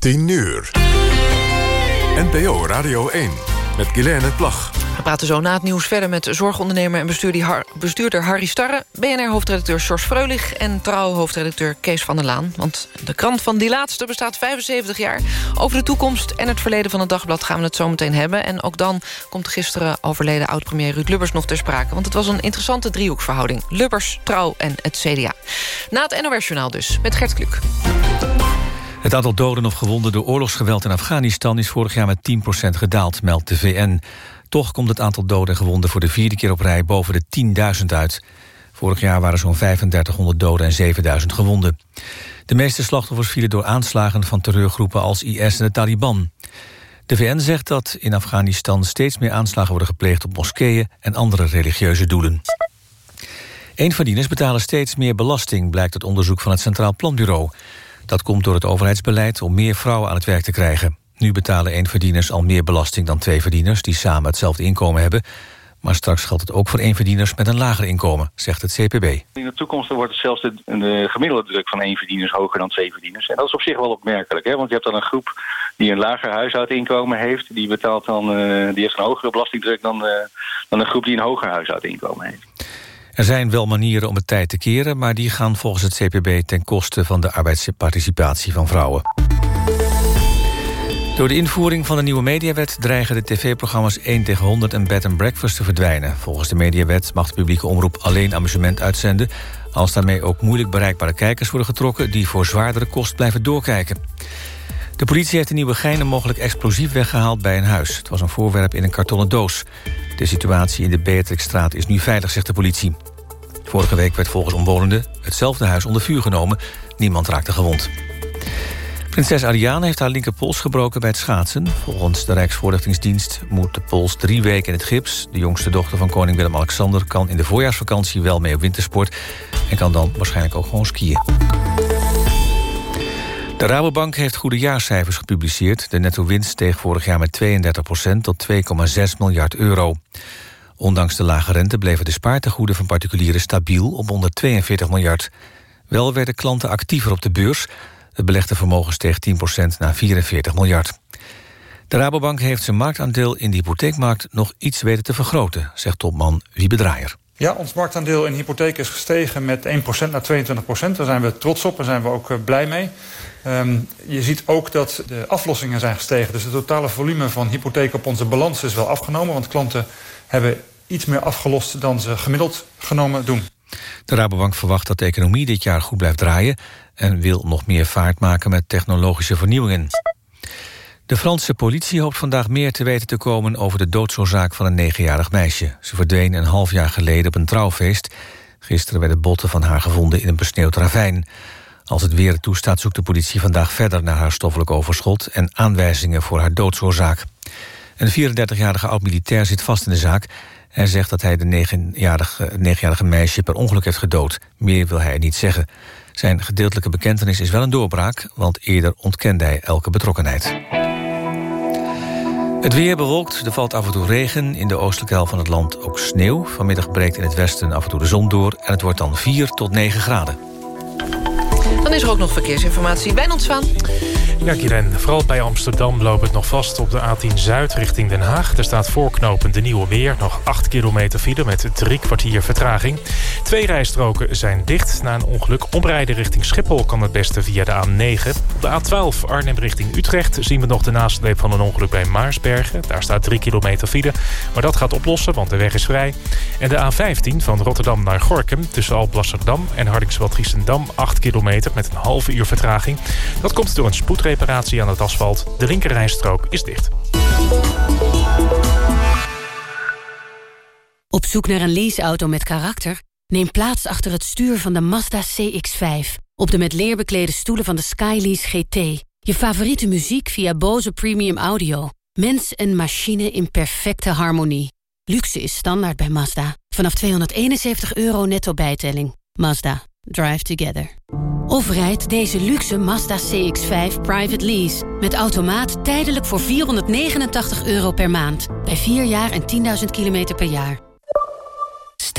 10 uur. NPO Radio 1 met Guilaine Plag. We praten zo na het nieuws verder met zorgondernemer en bestuurder Harry Starre... BNR-hoofdredacteur Sjors Freulich en trouw-hoofdredacteur Kees van der Laan. Want de krant van die laatste bestaat 75 jaar. Over de toekomst en het verleden van het dagblad gaan we het zo meteen hebben. En ook dan komt gisteren overleden oud-premier Ruud Lubbers nog ter sprake. Want het was een interessante driehoekverhouding. Lubbers, Trouw en het CDA. Na het NOS-journaal dus, met Gert Kluk. Het aantal doden of gewonden door oorlogsgeweld in Afghanistan... is vorig jaar met 10% gedaald, meldt de VN. Toch komt het aantal doden en gewonden voor de vierde keer op rij... boven de 10.000 uit. Vorig jaar waren zo'n 3500 doden en 7000 gewonden. De meeste slachtoffers vielen door aanslagen van terreurgroepen als IS en de Taliban. De VN zegt dat in Afghanistan steeds meer aanslagen worden gepleegd... op moskeeën en andere religieuze doelen. Eenverdieners betalen steeds meer belasting... blijkt uit onderzoek van het Centraal Planbureau... Dat komt door het overheidsbeleid om meer vrouwen aan het werk te krijgen. Nu betalen eenverdieners al meer belasting dan twee verdieners... die samen hetzelfde inkomen hebben. Maar straks geldt het ook voor eenverdieners met een lager inkomen, zegt het CPB. In de toekomst wordt het zelfs de, de gemiddelde druk van eenverdieners hoger dan tweeverdieners. En dat is op zich wel opmerkelijk, hè? want je hebt dan een groep die een lager huishoudinkomen heeft. Die, betaalt dan, uh, die heeft een hogere belastingdruk dan, uh, dan een groep die een hoger huishoudinkomen heeft. Er zijn wel manieren om het tijd te keren... maar die gaan volgens het CPB ten koste van de arbeidsparticipatie van vrouwen. Door de invoering van de nieuwe mediawet dreigen de tv-programma's 1 tegen 100 en Bed and Breakfast te verdwijnen. Volgens de mediawet mag de publieke omroep alleen amusement uitzenden... als daarmee ook moeilijk bereikbare kijkers worden getrokken... die voor zwaardere kost blijven doorkijken. De politie heeft een nieuwe gein mogelijk explosief weggehaald bij een huis. Het was een voorwerp in een kartonnen doos. De situatie in de Beatrixstraat is nu veilig, zegt de politie. Vorige week werd volgens omwonenden hetzelfde huis onder vuur genomen. Niemand raakte gewond. Prinses Ariane heeft haar linkerpols gebroken bij het schaatsen. Volgens de Rijksvoorlichtingsdienst moet de pols drie weken in het gips. De jongste dochter van koning Willem-Alexander kan in de voorjaarsvakantie wel mee op wintersport... en kan dan waarschijnlijk ook gewoon skiën. De Rabobank heeft goede jaarcijfers gepubliceerd. De netto-winst steeg vorig jaar met 32% tot 2,6 miljard euro. Ondanks de lage rente bleven de spaartegoeden van particulieren stabiel op 142 miljard. Wel werden klanten actiever op de beurs. Het belegde vermogen steeg 10% naar 44 miljard. De Rabobank heeft zijn marktaandeel in de hypotheekmarkt nog iets weten te vergroten, zegt topman Wiebe Draaier. Ja, ons marktaandeel in hypotheek is gestegen met 1% naar 22%. Daar zijn we trots op en zijn we ook eh, blij mee. Um, je ziet ook dat de aflossingen zijn gestegen. Dus het totale volume van hypotheek op onze balans is wel afgenomen. Want klanten hebben iets meer afgelost dan ze gemiddeld genomen doen. De Rabobank verwacht dat de economie dit jaar goed blijft draaien... en wil nog meer vaart maken met technologische vernieuwingen. De Franse politie hoopt vandaag meer te weten te komen... over de doodsoorzaak van een negenjarig meisje. Ze verdween een half jaar geleden op een trouwfeest. Gisteren werden botten van haar gevonden in een besneeuwd ravijn. Als het weer toestaat zoekt de politie vandaag verder naar haar stoffelijk overschot... en aanwijzingen voor haar doodsoorzaak. Een 34-jarige oud-militair zit vast in de zaak. Hij zegt dat hij de negenjarige, meisje per ongeluk heeft gedood. Meer wil hij niet zeggen. Zijn gedeeltelijke bekentenis is wel een doorbraak... want eerder ontkende hij elke betrokkenheid. Het weer bewolkt, er valt af en toe regen. In de oostelijke helft van het land ook sneeuw. Vanmiddag breekt in het westen af en toe de zon door... en het wordt dan 4 tot 9 graden. Dan is er ook nog verkeersinformatie. Wijnand Zwaan. Ja, Kiren, vooral bij Amsterdam loopt het nog vast op de A10 Zuid richting Den Haag. Er staat voorknopend de Nieuwe Meer, nog 8 kilometer file met drie kwartier vertraging. Twee rijstroken zijn dicht na een ongeluk. Omrijden richting Schiphol kan het beste via de A9. Op de A12 Arnhem richting Utrecht zien we nog de nasleep van een ongeluk bij Maarsbergen. Daar staat 3 kilometer file, maar dat gaat oplossen, want de weg is vrij. En de A15 van Rotterdam naar Gorkum tussen Alblasserdam en Hardingswald-Giessendam 8 kilometer met een halve uur vertraging. Dat komt door een spoedregeling reparatie aan het asfalt. De linkerrijstrook is dicht. Op zoek naar een leaseauto met karakter? Neem plaats achter het stuur van de Mazda CX-5. Op de met leer beklede stoelen van de Skylease GT. Je favoriete muziek via Bose Premium Audio. Mens en machine in perfecte harmonie. Luxe is standaard bij Mazda. Vanaf 271 euro netto bijtelling. Mazda. Drive together. Of rijd deze luxe Mazda CX-5 private lease. Met automaat tijdelijk voor 489 euro per maand. Bij 4 jaar en 10.000 kilometer per jaar.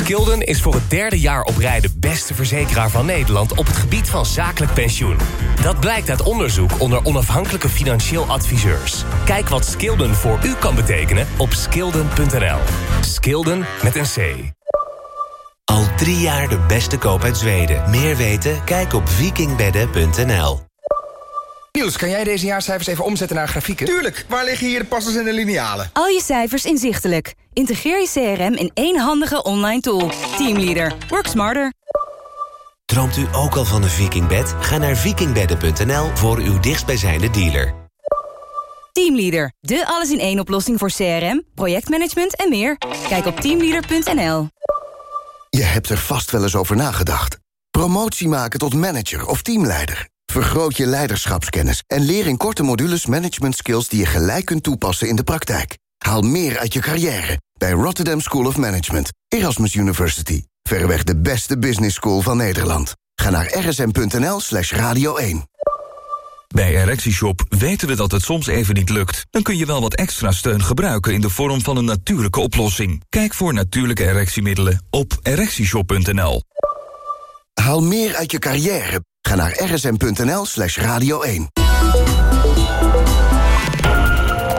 Skilden is voor het derde jaar op rij de beste verzekeraar van Nederland... op het gebied van zakelijk pensioen. Dat blijkt uit onderzoek onder onafhankelijke financieel adviseurs. Kijk wat Skilden voor u kan betekenen op skilden.nl. Skilden met een C. Al drie jaar de beste koop uit Zweden. Meer weten? Kijk op vikingbedden.nl. Niels, kan jij deze jaarcijfers even omzetten naar grafieken? Tuurlijk, waar liggen hier de passers en de linealen? Al je cijfers inzichtelijk. Integreer je CRM in één handige online tool. Teamleader. Work smarter. Droomt u ook al van een vikingbed? Ga naar vikingbedden.nl voor uw dichtstbijzijnde dealer. Teamleader. De alles-in-één oplossing voor CRM, projectmanagement en meer. Kijk op teamleader.nl. Je hebt er vast wel eens over nagedacht. Promotie maken tot manager of teamleider. Vergroot je leiderschapskennis en leer in korte modules management skills die je gelijk kunt toepassen in de praktijk. Haal meer uit je carrière bij Rotterdam School of Management, Erasmus University. Verreweg de beste business school van Nederland. Ga naar rsm.nl slash radio 1. Bij ErectieShop weten we dat het soms even niet lukt. Dan kun je wel wat extra steun gebruiken in de vorm van een natuurlijke oplossing. Kijk voor natuurlijke erectiemiddelen op ErectieShop.nl. Haal meer uit je carrière. Ga naar rsm.nl slash radio 1.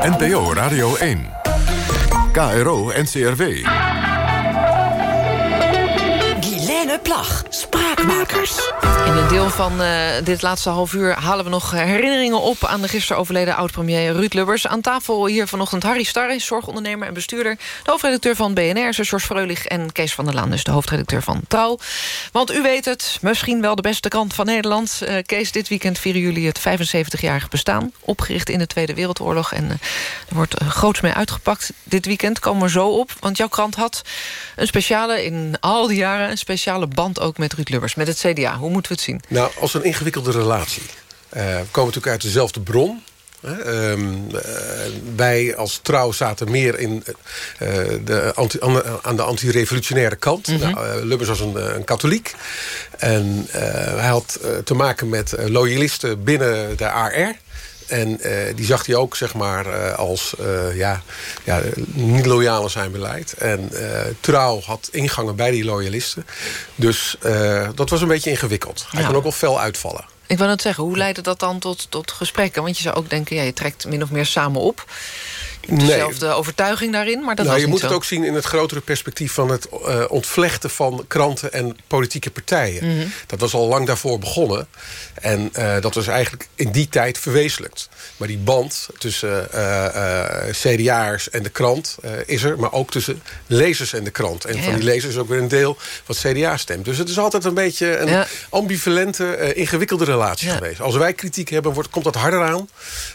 NPO Radio 1. KRO NCRW. Guilaine Plag, In een deel van uh, dit laatste half uur halen we nog herinneringen op... aan de gisteren overleden oud-premier Ruud Lubbers. Aan tafel hier vanochtend Harry Starre, zorgondernemer en bestuurder... de hoofdredacteur van BNR, George Freulich... en Kees van der Laan, dus de hoofdredacteur van Trouw. Want u weet het, misschien wel de beste krant van Nederland. Uh, Kees, dit weekend vieren jullie het 75-jarig bestaan. Opgericht in de Tweede Wereldoorlog. En uh, er wordt groots mee uitgepakt dit weekend. Komen we zo op, want jouw krant had een speciale... in al die jaren een speciale band ook met Ruud Lubbers, met het CDA. Hoe moeten we het zien? Nou, als een ingewikkelde relatie. Uh, we komen natuurlijk uit dezelfde bron. Uh, uh, wij als trouw zaten meer in, de anti, aan de anti-revolutionaire kant. Mm -hmm. nou, Lubbers was een, een, katholiek. En hij had te maken met loyalisten binnen de AR. En uh, die zag hij ook zeg maar, uh, als uh, ja, ja, niet loyaal aan zijn beleid. En Trouw had ingangen bij die loyalisten. Dus dat was een beetje ingewikkeld. Hij ja. kon ook wel fel uitvallen. Ik wil net zeggen, hoe leidde dat dan tot, tot gesprekken? Want je zou ook denken, ja, je trekt min of meer samen op dezelfde nee. overtuiging daarin, maar dat nou, was Je moet zo. het ook zien in het grotere perspectief... van het uh, ontvlechten van kranten en politieke partijen. Mm -hmm. Dat was al lang daarvoor begonnen. En uh, dat was eigenlijk in die tijd verwezenlijkt. Maar die band tussen uh, CDA'ers en de krant is er... maar ook tussen lezers en de krant. En ja, van die lezers is ook weer een deel wat CDA stemt. Dus het is altijd een beetje een ja. ambivalente, ingewikkelde relatie ja. geweest. Als wij kritiek hebben, wordt, komt dat harder aan...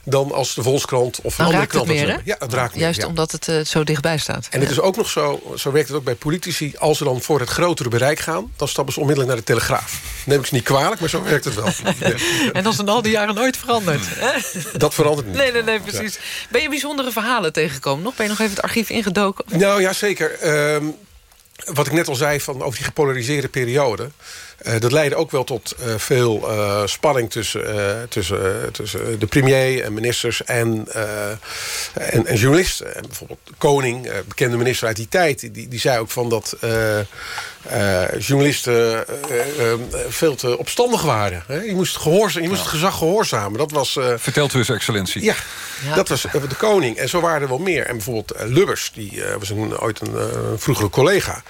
dan als de Volkskrant of een andere krant meer, Ja, Juist ja. omdat het uh, zo dichtbij staat. En het is ook nog zo, zo werkt het ook bij politici... als ze dan voor het grotere bereik gaan... dan stappen ze onmiddellijk naar de Telegraaf. Neem ik ze niet kwalijk, maar zo werkt het wel. En dat is in al die jaren nooit veranderd. Dat verandert niet. Nee, nee, nee, precies. Ben je bijzondere verhalen tegengekomen? Nog? Ben je nog even het archief ingedoken? Nou ja, zeker. Um, wat ik net al zei van over die gepolariseerde periode... Uh, dat leidde ook wel tot uh, veel uh, spanning tussen, tussen, tussen de premier en ministers en, en, en, journalisten. En bijvoorbeeld Koning, bekende minister uit die tijd, die, die zei ook van dat journalisten veel te opstandig waren. Hè? Je moest, gehoorza je moest het gezag gehoorzamen. Dat was, Vertelt u eens, excellentie. Ja, ja, dat was de koning. En zo waren er wel meer. En bijvoorbeeld Lubbers, die was een, ooit een vroegere collega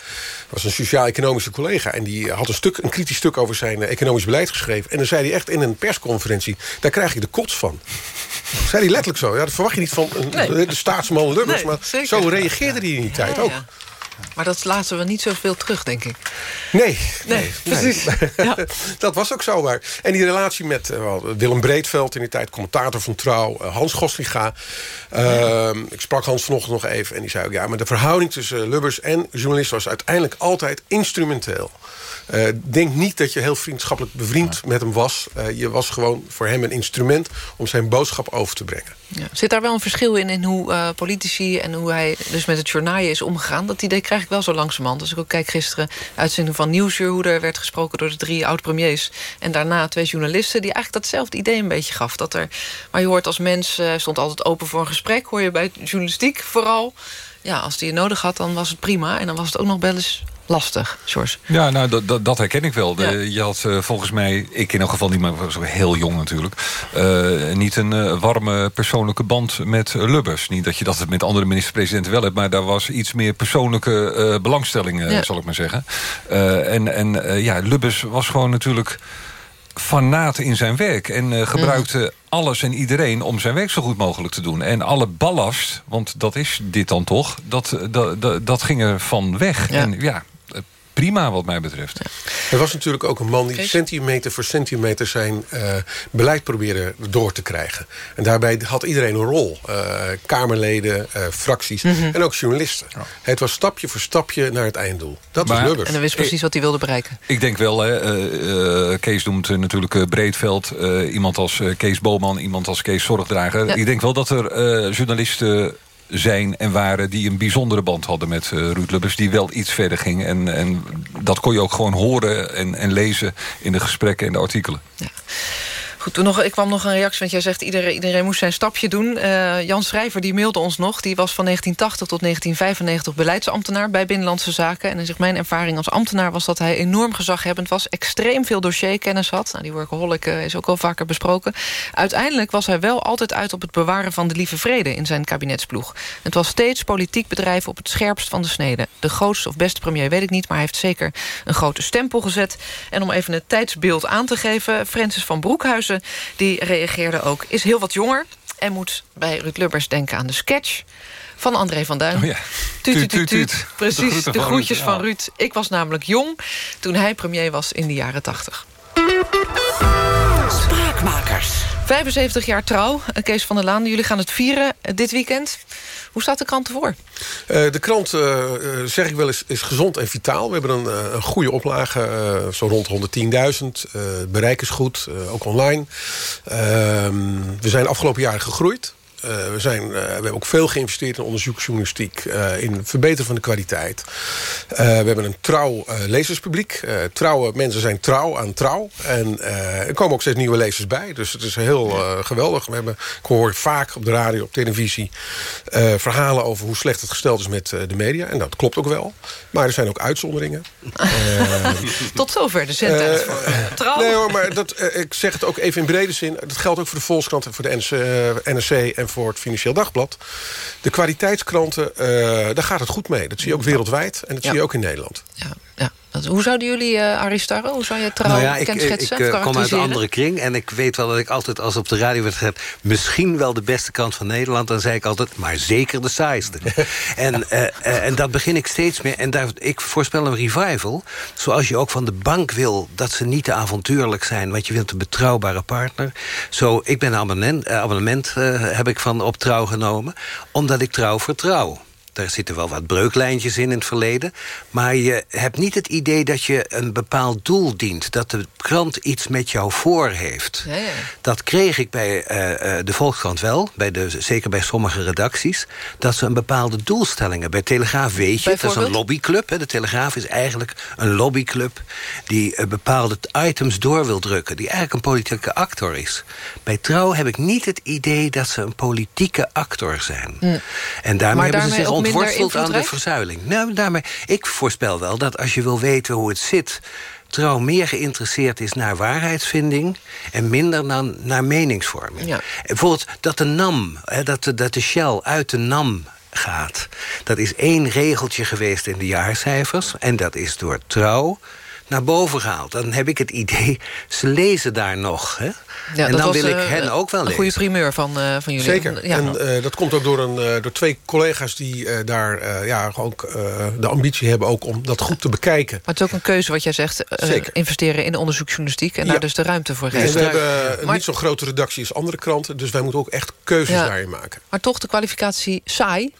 was een sociaal-economische collega. En die had een, stuk, een kritisch stuk over zijn uh, economisch beleid geschreven. En dan zei hij echt in een persconferentie... daar krijg je de kots van. Zei hij letterlijk zo. Ja, dat verwacht je niet van een, nee. de staatsman Lubbers. Nee, maar zeker. zo reageerde hij in die tijd ja, ook. Ja. Maar dat laten we niet zoveel terug, denk ik. Nee. Nee, precies. Ja. dat was ook zo. En die relatie met uh, Willem Breedveld in die tijd, commentator van Trouw, uh, Hans Goslinga. Uh, ik sprak Hans vanochtend nog even en die zei ook... ja, maar de verhouding tussen Lubbers en journalist was uiteindelijk altijd instrumenteel. Uh, denk niet dat je heel vriendschappelijk bevriend met hem was. Uh, je was gewoon voor hem een instrument om zijn boodschap over te brengen. Ja. Zit daar wel een verschil in, in hoe uh, politici en hoe hij dus met het journaaien is omgegaan? Dat idee krijg ik wel zo langzamerhand. Als ik ook kijk gisteren uitzending van Nieuwsuur... hoe er werd gesproken door de drie oud-premiers... en daarna twee journalisten die eigenlijk datzelfde idee een beetje gaf. Dat er, maar je hoort als mens, stond altijd open voor een gesprek... hoor je bij journalistiek vooral... ja, als die je nodig had, dan was het prima. En dan was het ook nog wel eens lastig, George. Ja, nou, dat, dat, dat herken ik wel. De, ja. Je had uh, volgens mij, ik in elk geval niet, maar was heel jong natuurlijk... Uh, niet een uh, warme persoonlijke band met Lubbers. Niet dat je dat met andere minister-presidenten wel hebt... maar daar was iets meer persoonlijke belangstelling, ja. zal ik maar zeggen. en en ja, Lubbers was gewoon natuurlijk fanaat in zijn werk. En uh, gebruikte mm. alles en iedereen om zijn werk zo goed mogelijk te doen. En alle ballast, want dat is dit dan toch... dat, dat, dat, dat ging er van weg. Ja. En ja, prima wat mij betreft. Ja. Er was natuurlijk ook een man die centimeter voor centimeter... zijn uh, beleid probeerde door te krijgen. En daarbij had iedereen een rol. Uh, Kamerleden, uh, fracties mm -hmm. en ook journalisten. Ja. Het was stapje voor stapje naar het einddoel. Dat maar, was Lubbers. En dan wist precies wat hij wilde bereiken. Ik denk wel, hè, Kees noemt natuurlijk Breedveld... iemand als Kees Boman, iemand als Kees Zorgdrager. Ja. Ik denk wel dat er journalisten zijn en waren die een bijzondere band hadden met uh, Ruud Lubbers... die wel iets verder ging. En, en dat kon je ook gewoon horen en, en lezen in de gesprekken en de artikelen. Ja. Goed, nog, ik kwam nog een reactie, want jij zegt... iedereen, iedereen moest zijn stapje doen. Uh, Jan Schrijver die mailde ons nog. Die was van 1980 tot 1995 beleidsambtenaar bij Binnenlandse Zaken. En dan zegt mijn ervaring als ambtenaar was dat hij enorm gezaghebbend was. Extreem veel dossierkennis had. Nou, die workaholic uh, is ook wel vaker besproken. Uiteindelijk was hij wel altijd uit op het bewaren van de lieve vrede... in zijn kabinetsploeg. Het was steeds politiek bedrijf op het scherpst van de snede. De grootste of beste premier weet ik niet... maar hij heeft zeker een grote stempel gezet. En om even het tijdsbeeld aan te geven... Francis van Broekhuizen die reageerde ook. Is heel wat jonger en moet bij Ruud Lubbers denken aan de sketch van André van Duin. Oh ja. Tuut, tuut, tuut, Precies, de, de groetjes van Ruud. van Ruud. Ik was namelijk jong toen hij premier was in de jaren 80. Spraakmakers. 75 jaar trouw, Kees van der Laan. Jullie gaan het vieren dit weekend. Hoe staat de krant ervoor? Uh, de krant, zeg ik wel, is, is gezond en vitaal. We hebben een, een goede oplage, zo rond 110.000. het bereik is goed, ook online. Ehm, we zijn afgelopen jaren gegroeid. Uh, we, zijn, uh, we hebben ook veel geïnvesteerd in onderzoeksjournalistiek. Uh, in het verbeteren van de kwaliteit. we hebben een trouw lezerspubliek. trouwe mensen zijn trouw aan trouw. En er komen ook steeds nieuwe lezers bij. Dus het is heel geweldig. We hebben, ik hoor vaak op de radio, op televisie... verhalen over hoe slecht het gesteld is met de media. En dat klopt ook wel. Maar er zijn ook uitzonderingen. Tot zover de zendtijd voor trouw. Nee hoor, maar dat, ik zeg het ook even in brede zin. Dat geldt ook voor de Volkskrant en voor de NRC en voor het Financieel Dagblad. De kwaliteitskranten, uh, daar gaat het goed mee. Dat zie je ook wereldwijd en dat zie je ook in Nederland. Ja. Hoe zouden jullie, uh, hoe zou je trouw nou ja, ik, kenschetsen? Ik, ik uh, kom uit een andere kring en ik weet wel dat ik altijd als op de radio werd gezegd... misschien wel de beste krant van Nederland, dan zei ik altijd... maar zeker de saaiste. en, uh, en dat begin ik steeds meer. En daar, ik voorspel een revival. Zoals je ook van de bank wil dat ze niet te avontuurlijk zijn... want je wilt een betrouwbare partner. Zo, ik ben een abonnement, abonnement heb ik van op trouw genomen... omdat ik trouw vertrouw. Daar zitten wel wat breuklijntjes in in het verleden. Maar je hebt niet het idee dat je een bepaald doel dient. Dat de krant iets met jou voor heeft. Ja, ja. Dat kreeg ik bij uh, de Volkskrant wel. Bij de, zeker bij sommige redacties. Dat ze een bepaalde doelstellingen... Bij Telegraaf weet je, dat is een lobbyclub. Hè. De Telegraaf is eigenlijk een lobbyclub... die uh, bepaalde items door wil drukken. Die eigenlijk een politieke actor is. Bij Trouw heb ik niet het idee dat ze een politieke actor zijn. Hm. En daarmee, hebben ze zich ontworsteld aan de verzuiling. Nou, daarmee, ik voorspel wel dat als je wil weten hoe het zit trouw meer geïnteresseerd is naar waarheidsvinding... en minder dan naar meningsvorming. Ja. Bijvoorbeeld dat de NAM, hè, dat, de, dat de Shell uit de NAM gaat. Dat is één regeltje geweest in de jaarcijfers. En dat is door trouw naar boven gehaald. Dan heb ik het idee, ze lezen daar nog. Hè? Ja, en dan was, wil ik eh, hen ook wel Een lezen. goede primeur van, eh, van jullie. Zeker. Ja. En eh, dat komt ook door, een, eh, door twee collega's die eh, daar eh, ja, ook eh, de ambitie hebben ook om dat goed te bekijken. Maar het is ook een keuze wat jij zegt. eh, Zeker. investeren in onderzoeksjournalistiek. En Ja. daar dus de ruimte voor En geven. we hebben Maar- niet zo'n grote redactie als andere kranten, dus wij moeten ook echt keuzes Ja. daarin maken. Maar toch de kwalificatie saai.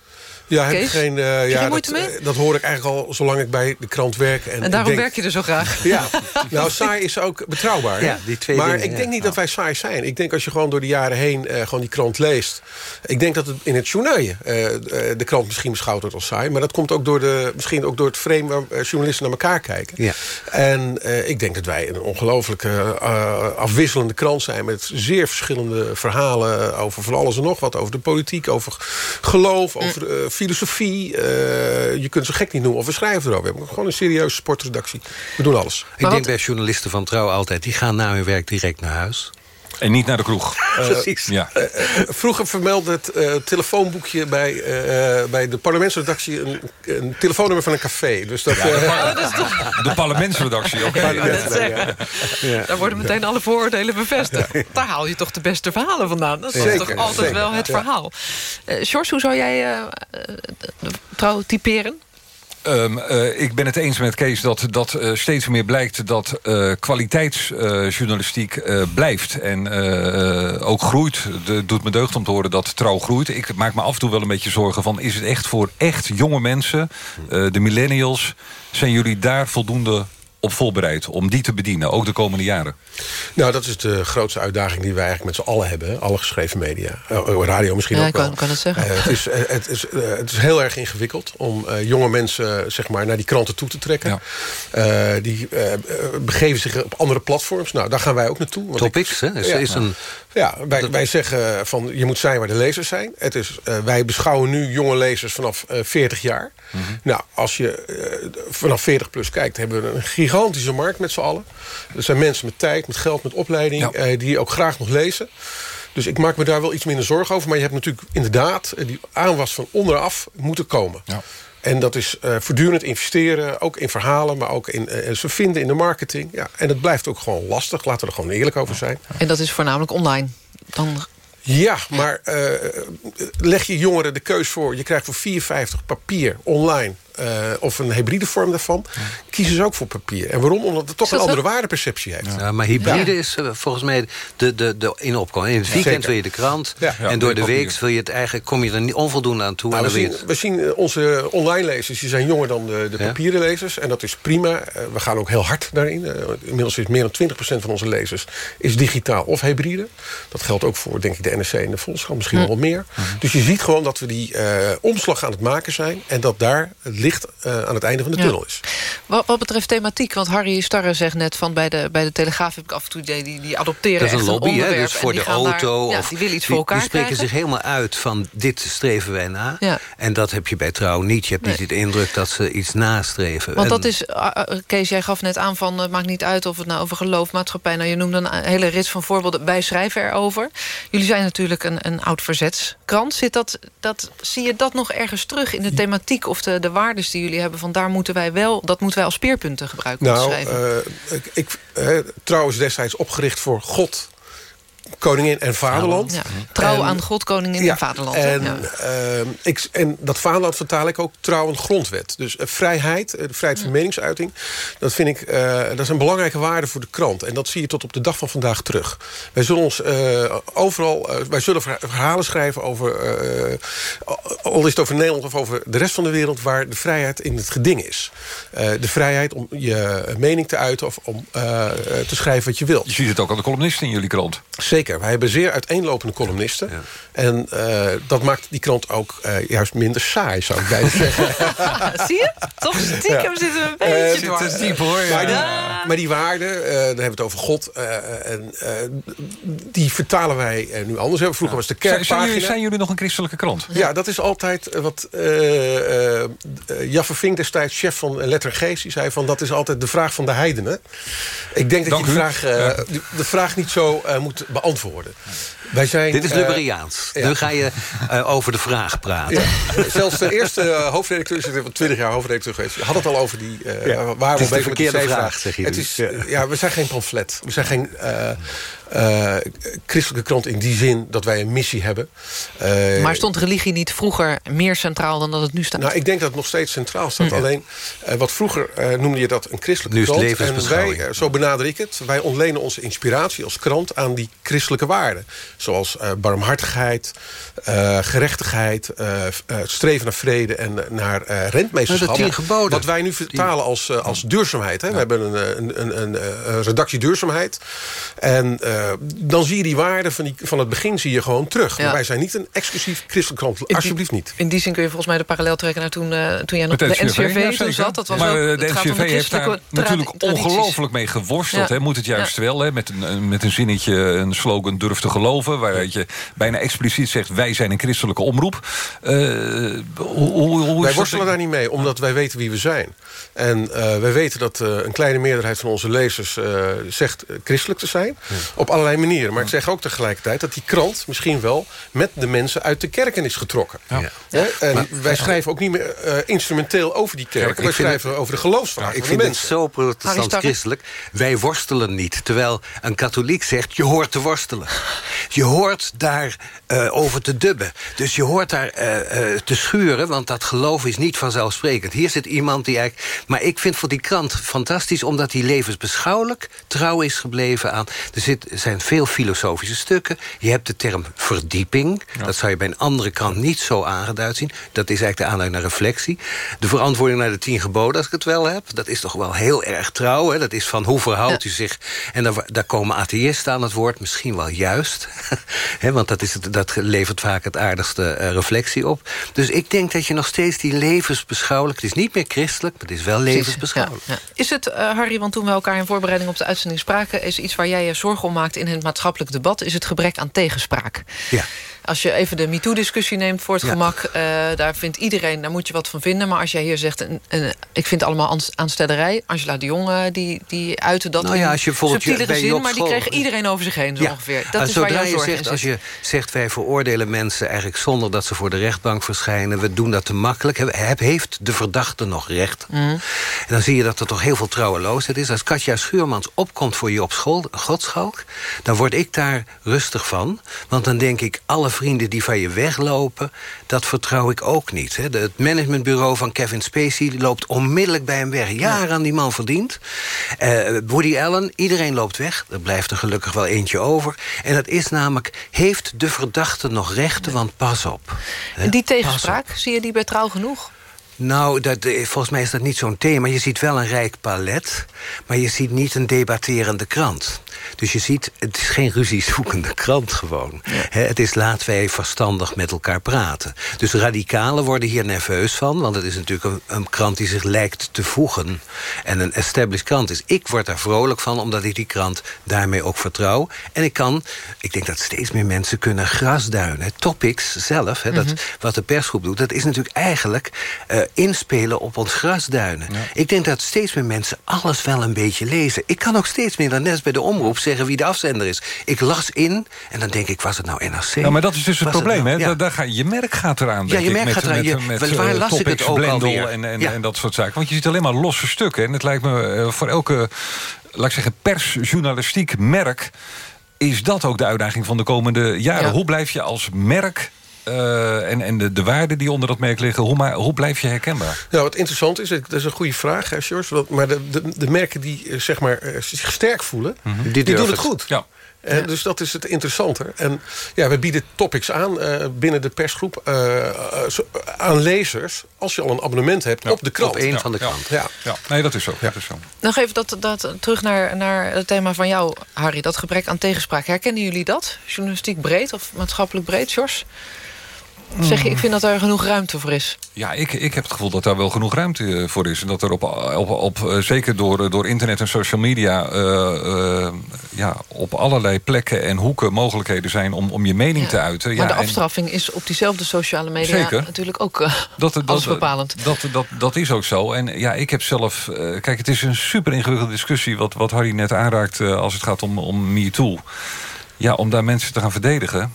Ja, heb ik Kees? geen, eh, Heb ja, geen moeite dat, mee? eh, dat hoor ik eigenlijk al zolang ik bij de krant werk. En, En daarom denk, werk je er zo graag. Ja, nou saai is ook betrouwbaar. Ja, die twee maar dingen, ik denk ja. niet dat wij saai zijn. Ik denk als je gewoon door de jaren heen eh, gewoon die krant leest. Ik denk dat het in het journaal eh, eh, de krant misschien beschouwd wordt als saai. Maar dat komt ook door de, misschien ook door het frame waar journalisten naar elkaar kijken. Ja. En eh, ik denk dat wij een ongelooflijke eh, afwisselende krant zijn... met zeer verschillende verhalen over van alles en nog wat. Over de politiek, over geloof, over eh, filosofie. Eh, je kunt ze gek niet noemen. Of we schrijven erover. We hebben gewoon een serieuze sportredactie. We doen alles. Ik denk bij journalisten van Trouw altijd... die gaan na hun werk direct naar huis. En niet naar de kroeg. Precies. Ja. Eh, vroeger vermeldde het eh, telefoonboekje bij, eh, eh, bij de parlementsredactie... Een, een telefoonnummer van een café. Dus dat, Ja, de, eh, par- de parlementsredactie, oké. Ja, dat. Daar worden meteen alle vooroordelen bevestigd. Daar haal je toch de beste verhalen vandaan. Dat is Zeker, toch altijd zeker, wel het verhaal. Eh Sjors, hoe zou jij eh, eh, de trouw typeren? Ehm, eh, ik ben het eens met Kees dat, dat eh, steeds meer blijkt... dat eh, kwaliteitsjournalistiek blijft en ook groeit. Het doet me deugd om te horen dat trouw groeit. Ik maak me af en toe wel een beetje zorgen van... is het echt voor echt jonge mensen, de millennials... zijn jullie daar voldoende op voorbereid om die te bedienen, ook de komende jaren? Nou, dat is de grootste uitdaging die wij eigenlijk met z'n allen hebben. Alle geschreven media. Eh, radio misschien Ja, ook ik kan- wel. kan het zeggen. Eh, het, is, eh, het, is, eh, het is heel erg ingewikkeld om eh, jonge mensen zeg maar, naar die kranten toe te trekken. Eh, die begeven zich op andere platforms. Nou, daar gaan wij ook naartoe. want ik- Topics, hè? Is, Ja. is een, Ja, wij, wij zeggen van je moet zijn waar de lezers zijn. Het is, eh, wij beschouwen nu jonge lezers vanaf eh 40 jaar. Nou, als je eh, vanaf 40 plus kijkt, hebben we een gigantische markt met z'n allen. Er zijn mensen met tijd, met geld, met opleiding, die ook graag nog lezen. Dus ik maak me daar wel iets minder zorgen over. Maar je hebt natuurlijk inderdaad die aanwas van onderaf moeten komen. En dat is eh, voortdurend investeren, ook in verhalen... maar ook in eh, ze vinden in de marketing. Ja, en het blijft ook gewoon lastig, laten we er gewoon eerlijk over zijn. En dat is voornamelijk online. Dan Ja, maar eh, leg je jongeren de keus voor. Je krijgt voor 4,50 papier online eh, of een hybride vorm daarvan. Kiezen ze ook voor papier. En waarom? Omdat het toch een andere waardeperceptie heeft. Ja, maar hybride Ja. is eh, volgens mij de, de, de in opkomst. In het weekend Zeker. wil je de krant. Ja. Ja, en door de week wil je het eigenlijk, kom je er niet onvoldoende aan toe. Nou, we, zien, we zien eh, onze online lezers, die zijn jonger dan de, papieren lezers. En dat is prima. We gaan ook heel hard daarin. Inmiddels is meer dan 20% van onze lezers is digitaal of hybride. Dat geldt ook voor, denk ik, de NRC en de Volkskrant. Misschien Hm. wel wat meer. Dus je ziet gewoon dat we die eh, omslag aan het maken zijn. En dat daar het licht eh, aan het einde van de Ja. tunnel is. Wat, wat betreft thematiek, want Harry Starre zegt net... van bij de, bij de Telegraaf heb ik af en toe idee... die, die adopteren Dat is een echt lobby, hè? Dus voor de daar- auto. ja, of, die willen iets die, voor elkaar Die spreken krijgen. zich helemaal uit van dit streven wij na. Ja. En dat heb je bij Trouw niet. Je hebt Nee. niet de indruk dat ze iets nastreven. Want En- dat is, uh, uh, Kees, jij gaf net aan van... uh, het maakt niet uit of het nou over geloof, maatschappij... nou, je noemde een hele rits van voorbeelden. Wij schrijven erover. Jullie zijn natuurlijk een, een oud verzetskrant. Zit dat, dat, zie je dat nog ergens terug in de thematiek... of de, de waardes die jullie hebben? Van daar moeten wij wel, dat moeten wij als speerpunten gebruiken. Nou, eh, ik, ik, trouwens destijds opgericht voor God, koningin en vaderland. Ja. Trouw En- aan God, koningin en vaderland. En, Ja. ehm, ik, en dat vaderland vertaal ik ook trouw aan grondwet. Dus eh, vrijheid, eh, de vrijheid van meningsuiting... dat vind ik eh, dat is een belangrijke waarde voor de krant. En dat zie je tot op de dag van vandaag terug. Wij zullen ons eh, overal... wij zullen verha- verhalen schrijven over... eh, al is het over Nederland of over de rest van de wereld... waar de vrijheid in het geding is. Eh, de vrijheid om je mening te uiten... of om eh, te schrijven wat je wilt. Je ziet het ook aan de columnisten in jullie krant. Zeker, wij hebben zeer uiteenlopende columnisten. En eh, dat maakt die krant ook eh, juist minder saai, zou ik bijna zeggen. Zie je? Toch stiekem Ja. zitten we een Eh, beetje zit door. diep, hoor, Maar die, maar die waarden, eh, dan hebben we het over God... eh, en, eh, die vertalen wij eh, nu anders. Vroeger was de Zijn, zijn, kerkpagina... jullie, zijn jullie nog een christelijke krant? Ja, dat is altijd eh, wat eh eh, eh, Jaffe Vink destijds, chef van Letter Geest... die zei van dat is altijd de vraag van de heidenen. Ik denk dat Dank je de vraag, eh, Ja. de, de vraag niet zo eh, moet beantwoorden. Beantwoorden. Wij zijn, Dit is eh, Liberiaans. ja. Nu ga je eh, over de vraag praten. Ja, zelfs de eerste uh, hoofdredacteur, is 20 jaar hoofdredacteur geweest... had het al over die... Uh, Ja. waar Het we is de verkeerde vraag, zeg je Het is, Ja. ja. we zijn geen pamflet. We zijn geen uh, uh, christelijke krant in die zin dat wij een missie hebben. Uh, Maar stond religie niet vroeger meer centraal dan dat het nu staat? nou, ik denk dat het nog steeds centraal staat. Hm. Alleen, uh, wat vroeger uh, noemde je dat een christelijke Nu is het krant. En wij, uh, zo benader ik het, wij ontlenen onze inspiratie als krant aan die christelijke waarden. Zoals uh, barmhartigheid, uh, gerechtigheid, uh, uh, streven naar vrede en uh, naar uh, rentmeesterschap. de tien geboden. Wat wij nu vertalen als, uh, als duurzaamheid. Hè? We hebben een, een, een, een, een redactie duurzaamheid. En uh, dan zie je die waarden van, die, van het begin zie je gewoon terug. Ja. Maar wij zijn niet een exclusief christelijke krant. die- Alsjeblieft niet. In die zin kun je volgens mij de parallel trekken naar toen, uh, toen jij nog de NCRV, ja, zat. Dat was maar ook, eh, de NCRV heeft daar natuurlijk ongelooflijk mee geworsteld. Ja. Hè. Moet het juist wel, hè, met, een, met een zinnetje, een slogan durf te geloven... waaruit je bijna expliciet zegt, wij zijn een christelijke omroep. Eh, hoe, hoe, hoe is wij dat- worstelen daar niet mee, omdat wij weten wie we zijn. En uh, wij weten dat uh, een kleine meerderheid van onze lezers uh, zegt uh, christelijk te zijn. Op allerlei manieren. Maar ik zeg ook tegelijkertijd dat die krant misschien wel... met de mensen uit de kerken is getrokken. Ja. Hè? En Maar- wij schrijven ook niet meer uh, instrumenteel over die kerken. ik wij schrijven over de geloofsvraag ik van de vind het mensen. zo Harry protestant Starre. christelijk. Wij worstelen niet. Terwijl een katholiek zegt, je hoort te worstelen. Je hoort daar eh, over te dubben. Dus je hoort daar eh, eh, te schuren, want dat geloof is niet vanzelfsprekend. Hier zit iemand die eigenlijk... Maar ik vind voor die krant fantastisch... omdat hij levensbeschouwelijk trouw is gebleven aan... Er zit, er zijn veel filosofische stukken. Je hebt de term verdieping. Dat zou je bij een andere krant niet zo aangeduid zien. Dat is eigenlijk de aanleiding naar reflectie. De verantwoording naar de tien geboden, als ik het wel heb... dat is toch wel heel erg trouw. Hè? Dat is van hoe verhoudt u zich... En daar, daar komen atheïsten aan het woord, misschien wel juist. Want dat, is het, dat levert vaak het aardigste eh, reflectie op. Dus ik denk dat je nog steeds die levensbeschouwelijk... het is niet meer christelijk, maar het is wel levensbeschouwelijk. ja. Is het, eh, Harry, want toen we elkaar in voorbereiding op de uitzending spraken... is iets waar jij je zorgen om maakt in het maatschappelijk debat... is het gebrek aan tegenspraak. Ja. Als je even de MeToo-discussie neemt voor het Ja. gemak... eh, daar vindt iedereen, daar moet je wat van vinden. Maar als jij hier zegt, een, een, ik vind het allemaal aan- aanstellerij... Angela de Jong, eh, die, die uitte dat Nou ja, als je subtielere je zin... maar die kreeg iedereen over zich heen, zo ongeveer. Dat is waar zodra jouw je zegt, als je zegt wij veroordelen mensen eigenlijk zonder dat ze voor de rechtbank verschijnen, we doen dat te makkelijk. Heb, heb- heeft de verdachte nog recht? Mhm. En dan zie je dat er toch heel veel trouweloosheid is. Als Katja Schuurmans opkomt voor je op school, Godschalk, dan word ik daar rustig van. Want dan denk ik, alle vrienden die van je weglopen, dat vertrouw ik ook niet. Hè. Het managementbureau van Kevin Spacey loopt onmiddellijk bij hem weg. Jaren aan die man verdiend. Eh, Woody Allen, iedereen loopt weg. Er blijft er gelukkig wel eentje over. En dat is namelijk, heeft de verdachte nog rechten? Want pas op. Hè, En die tegenspraak, zie je die bij trouw genoeg? Nou, dat, eh, volgens mij is dat niet zo'n thema. Je ziet wel een rijk palet, maar je ziet niet een debatterende krant. Dus je ziet, het is geen ruziezoekende krant gewoon. Het is laten wij verstandig met elkaar praten. Dus radicalen worden hier nerveus van... want het is natuurlijk een, een krant die zich lijkt te voegen... en een established krant is. Ik word daar vrolijk van, omdat ik die krant daarmee ook vertrouw. En ik kan, ik denk dat steeds meer mensen kunnen grasduinen. Topics zelf, dat, wat de persgroep doet... dat is natuurlijk eigenlijk eh, inspelen op ons grasduinen. Ik denk dat steeds meer mensen alles wel een beetje lezen. Ik kan ook steeds meer dan net bij de omroep zeggen wie de afzender is. Ik las in en dan denk ik, was het nou NRC? Ja, maar dat is dus het Was probleem. nou- hè? ja. Daar, ga, je merk gaat eraan. Ja, je ik, merk met, gaat eraan. Met, Je- met, waar eh, las ik het Topics, ook alweer? En, en, Ja. en dat soort zaken. Want je ziet alleen maar losse stukken. En het lijkt me eh, voor elke, laat ik zeggen, persjournalistiek merk... is dat ook de uitdaging van de komende jaren. Ja. Hoe blijf je als merk... eh, en en de, de waarden die onder dat merk liggen, hoe, maar, hoe blijf je herkenbaar? Nou, wat interessant is, dat is een goede vraag, hè, George. want- Maar de, de, de merken die eh, zeg maar, eh, zich sterk voelen, die, doen het het. goed. Ja. En Dus dat is het interessante. En ja, we bieden topics aan eh, binnen de persgroep aan lezers... als je al een abonnement hebt op de krant. Op één Ja. van de kranten. Ja. Ja, nee, dat is zo. Dat is zo. Nog even dat, dat, terug naar, naar het thema van jou, Harry. Dat gebrek aan tegenspraak. Herkennen jullie dat? Journalistiek breed of maatschappelijk breed, Jos? Zeg je, ik vind dat er genoeg ruimte voor is. Ja, ik, ik heb het gevoel dat daar wel genoeg ruimte eh, voor is. En dat er op, op, op eh, zeker door, eh, door internet en social media... ja, op allerlei plekken en hoeken mogelijkheden zijn om, om je mening te uiten. Maar ja, de en afstraffing is op diezelfde sociale media Zeker. natuurlijk ook eh, dat, dat, alles bepalend. Dat, dat, dat is ook zo. En ja, ik heb zelf... kijk, het is een super ingewikkelde discussie... wat, wat Harry net aanraakt als het gaat om, om MeToo. Ja, om daar mensen te gaan verdedigen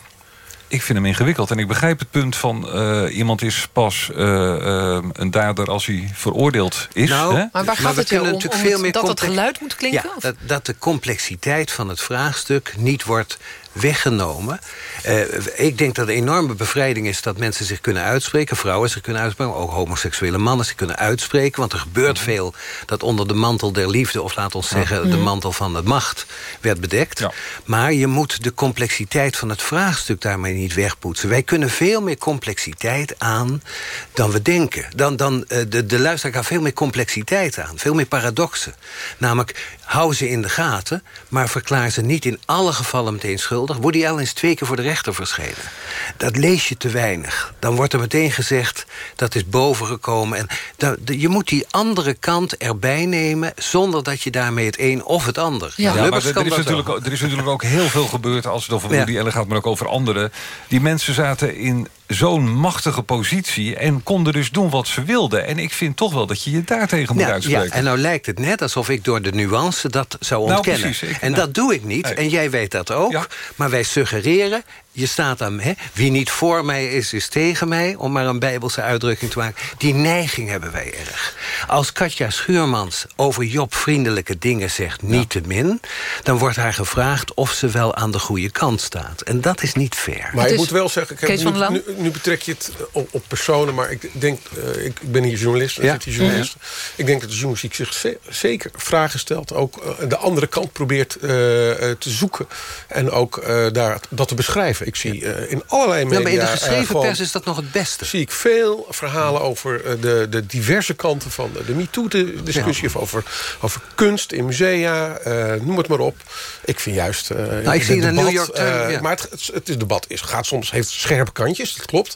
ik vind hem ingewikkeld. En ik begrijp het punt van uh, iemand is pas uh, uh, een dader als hij veroordeeld is. Nou, hè? Maar waar gaat het om? Natuurlijk veel meer dat het geluid moet klinken? Ja, dat, dat de complexiteit van het vraagstuk niet wordt weggenomen. Uh, ik denk dat een enorme bevrijding is dat mensen zich kunnen uitspreken. Vrouwen zich kunnen uitspreken, ook homoseksuele mannen zich kunnen uitspreken. Want er gebeurt mhm. veel dat onder de mantel der liefde... of laat ons zeggen de mhm. mantel van de macht werd bedekt. Ja. Maar je moet de complexiteit van het vraagstuk daarmee niet wegpoetsen. Wij kunnen veel meer complexiteit aan dan we denken. Dan, dan, uh, de, de luisteraar kan veel meer complexiteit aan. Veel meer paradoxen. Namelijk, hou ze in de gaten... maar verklaar ze niet in alle gevallen meteen schuldig. Woody Allen is twee keer voor de rechter verschenen. Dat lees je te weinig. Dan wordt er meteen gezegd, dat is bovengekomen. En dat, je moet die andere kant erbij nemen... zonder dat je daarmee het een of het ander... Ja, ja maar er is, natuurlijk, ook, er is natuurlijk ook heel veel gebeurd... als het over Woody Allen gaat, maar ook over anderen. Die mensen zaten in zo'n machtige positie... en konden dus doen wat ze wilden. En ik vind toch wel dat je je daartegen moet uitspreken. Ja, en nou lijkt het net alsof ik door de nuance dat zou nou, ontkennen. Nou, precies, en dat doe ik niet. En jij weet dat ook. Maar wij suggereren, je staat aan, hè, wie niet voor mij is, is tegen mij... om maar een bijbelse uitdrukking te maken. Die neiging hebben wij erg. Als Katja Schuurmans over Job vriendelijke dingen zegt, niet te min... dan wordt haar gevraagd of ze wel aan de goede kant staat. En dat is niet fair. Maar ik moet wel zeggen, ik heb nu, nu, nu, betrek je het op, op, personen... maar ik denk, uh, ik ben hier journalist, ja. zit hier journalist. Ik denk dat de journalistiek zich zeker vragen stelt. Ook uh, de andere kant probeert uh, te zoeken. En ook daar, dat te beschrijven. Ik zie uh, in allerlei media... Ja, maar in de geschreven pers is dat nog het beste. Zie ik veel verhalen over uh, de, de diverse kanten van de, de MeToo-discussie... of over, over kunst in musea, uh, noem het maar op. Ik vind juist... nou, ik zie in de New York Times... Ja. Maar het, het, het, debat is, gaat soms, heeft scherpe kantjes, dat klopt.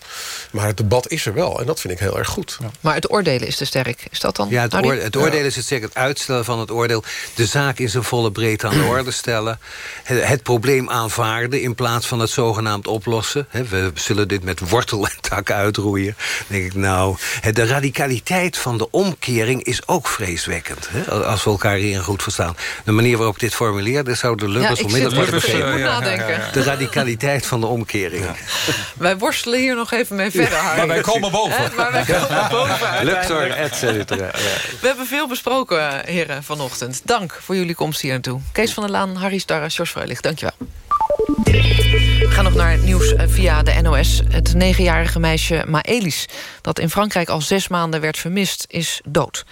Maar het debat is er wel en dat vind ik heel erg goed. Ja. Maar het oordelen is te sterk. Is dat dan? Ja, het, oor, het oordelen is het sterk. Het uitstellen van het oordeel. De zaak in zijn volle breedte aan de orde stellen. Het, het probleem aanvaarden in plaats van het zogenaamd oplossen. We zullen dit met wortel en tak uitroeien. Dan denk ik, nou, de radicaliteit van de omkering is ook vreeswekkend. Als we elkaar hierin goed verstaan. De manier waarop ik dit formuleerde, zou de Lubbers ja, onmiddellijk begrepen. nadenken. De radicaliteit van de omkering. Wij worstelen hier nog even mee verder, Maar wij komen boven. Maar wij komen boven. Luxor, et cetera. We hebben veel besproken, heren, vanochtend. Dank voor jullie komst hier naartoe. Kees van der Laan, Harry Starra, Jos Vrijlich, dankjewel. We gaan nog naar het nieuws eh, via de NOS. Het negenjarige meisje Maëlys, dat in Frankrijk al zes maanden werd vermist, is dood.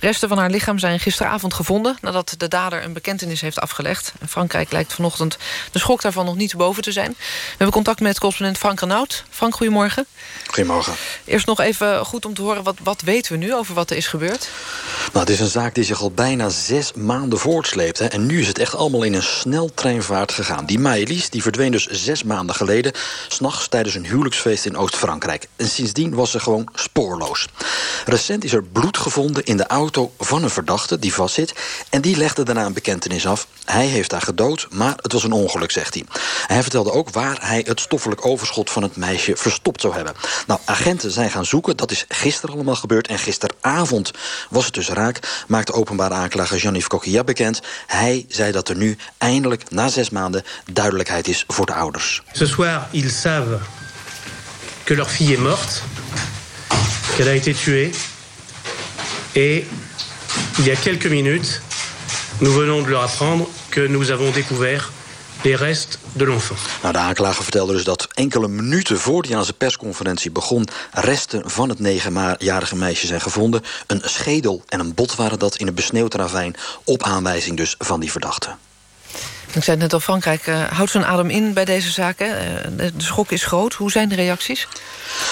Resten van haar lichaam zijn gisteravond gevonden... nadat de dader een bekentenis heeft afgelegd. Frankrijk lijkt vanochtend de schok daarvan nog niet boven te zijn. We hebben contact met correspondent Frank Renaud. Frank, goedemorgen. Goedemorgen. Eerst nog even goed om te horen, wat, wat weten we nu over wat er is gebeurd? Nou, het is een zaak die zich al bijna zes maanden voortsleept. Hè. En nu is het echt allemaal in een sneltreinvaart gegaan. Die Maëlys die verdween dus zes maanden geleden... s'nachts tijdens een huwelijksfeest in Oost-Frankrijk. En sindsdien was ze gewoon spoorloos. Recent is er bloed gevonden in de auto van een verdachte die vastzit... en die legde daarna een bekentenis af. Hij heeft haar gedood, maar het was een ongeluk, zegt hij. Hij vertelde ook waar hij het stoffelijk overschot van het meisje verstopt zou hebben. Nou, agenten zijn gaan zoeken, dat is gisteren allemaal gebeurd... en gisteravond was het dus raak, maakte openbare aanklager Jean-Yves bekend. Hij zei dat er nu eindelijk, na zes maanden, duidelijkheid is voor de ouders. Ce soir, ils savent que leur fille est morte, qu'elle a été tuée. Et il y a quelques minutes, nous venons de leur apprendre que nous avons découvert les restes de l'enfant. Nou, de aanklager vertelde dus dat enkele minuten voor die aan zijn persconferentie begon... resten van het negenjarige meisje zijn gevonden. Een schedel en een bot waren dat in een besneeuwd ravijn... op aanwijzing dus van die verdachte. Ik zei het net al, Frankrijk uh, houdt zijn adem in bij deze zaken. Uh, de schok is groot. Hoe zijn de reacties?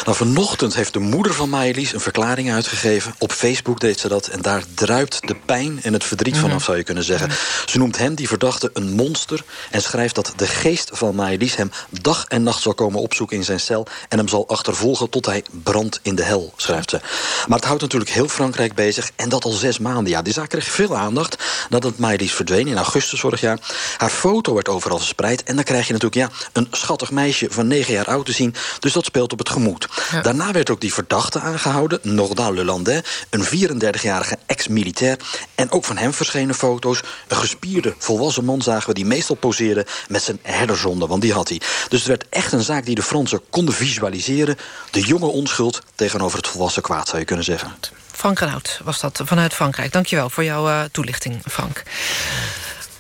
Nou, vanochtend heeft de moeder van Maëlys een verklaring uitgegeven. Op Facebook deed ze dat. En daar druipt de pijn en het verdriet vanaf, mhm. zou je kunnen zeggen. Ze noemt hem, die verdachte, een monster. En schrijft dat de geest van Maëlys hem dag en nacht zal komen opzoeken in zijn cel. En hem zal achtervolgen tot hij brandt in de hel, schrijft ze. Maar het houdt natuurlijk heel Frankrijk bezig. En dat al zes maanden. Ja, die zaak kreeg veel aandacht nadat Maëlys verdween in augustus vorig jaar. Haar foto werd overal verspreid. En dan krijg je natuurlijk ja, een schattig meisje van negen jaar oud te zien. Dus dat speelt op het gemoed. Daarna werd ook die verdachte aangehouden, Nordal Lelandais... een 34-jarige ex-militair. En ook van hem verschenen foto's. Een gespierde, volwassen man zagen we die meestal poseerde... met zijn herderzonde, want die had hij. Dus het werd echt een zaak die de Fransen konden visualiseren. De jonge onschuld tegenover het volwassen kwaad, zou je kunnen zeggen. Frank Renaud was dat vanuit Frankrijk. Dankjewel voor jouw uh, toelichting, Frank.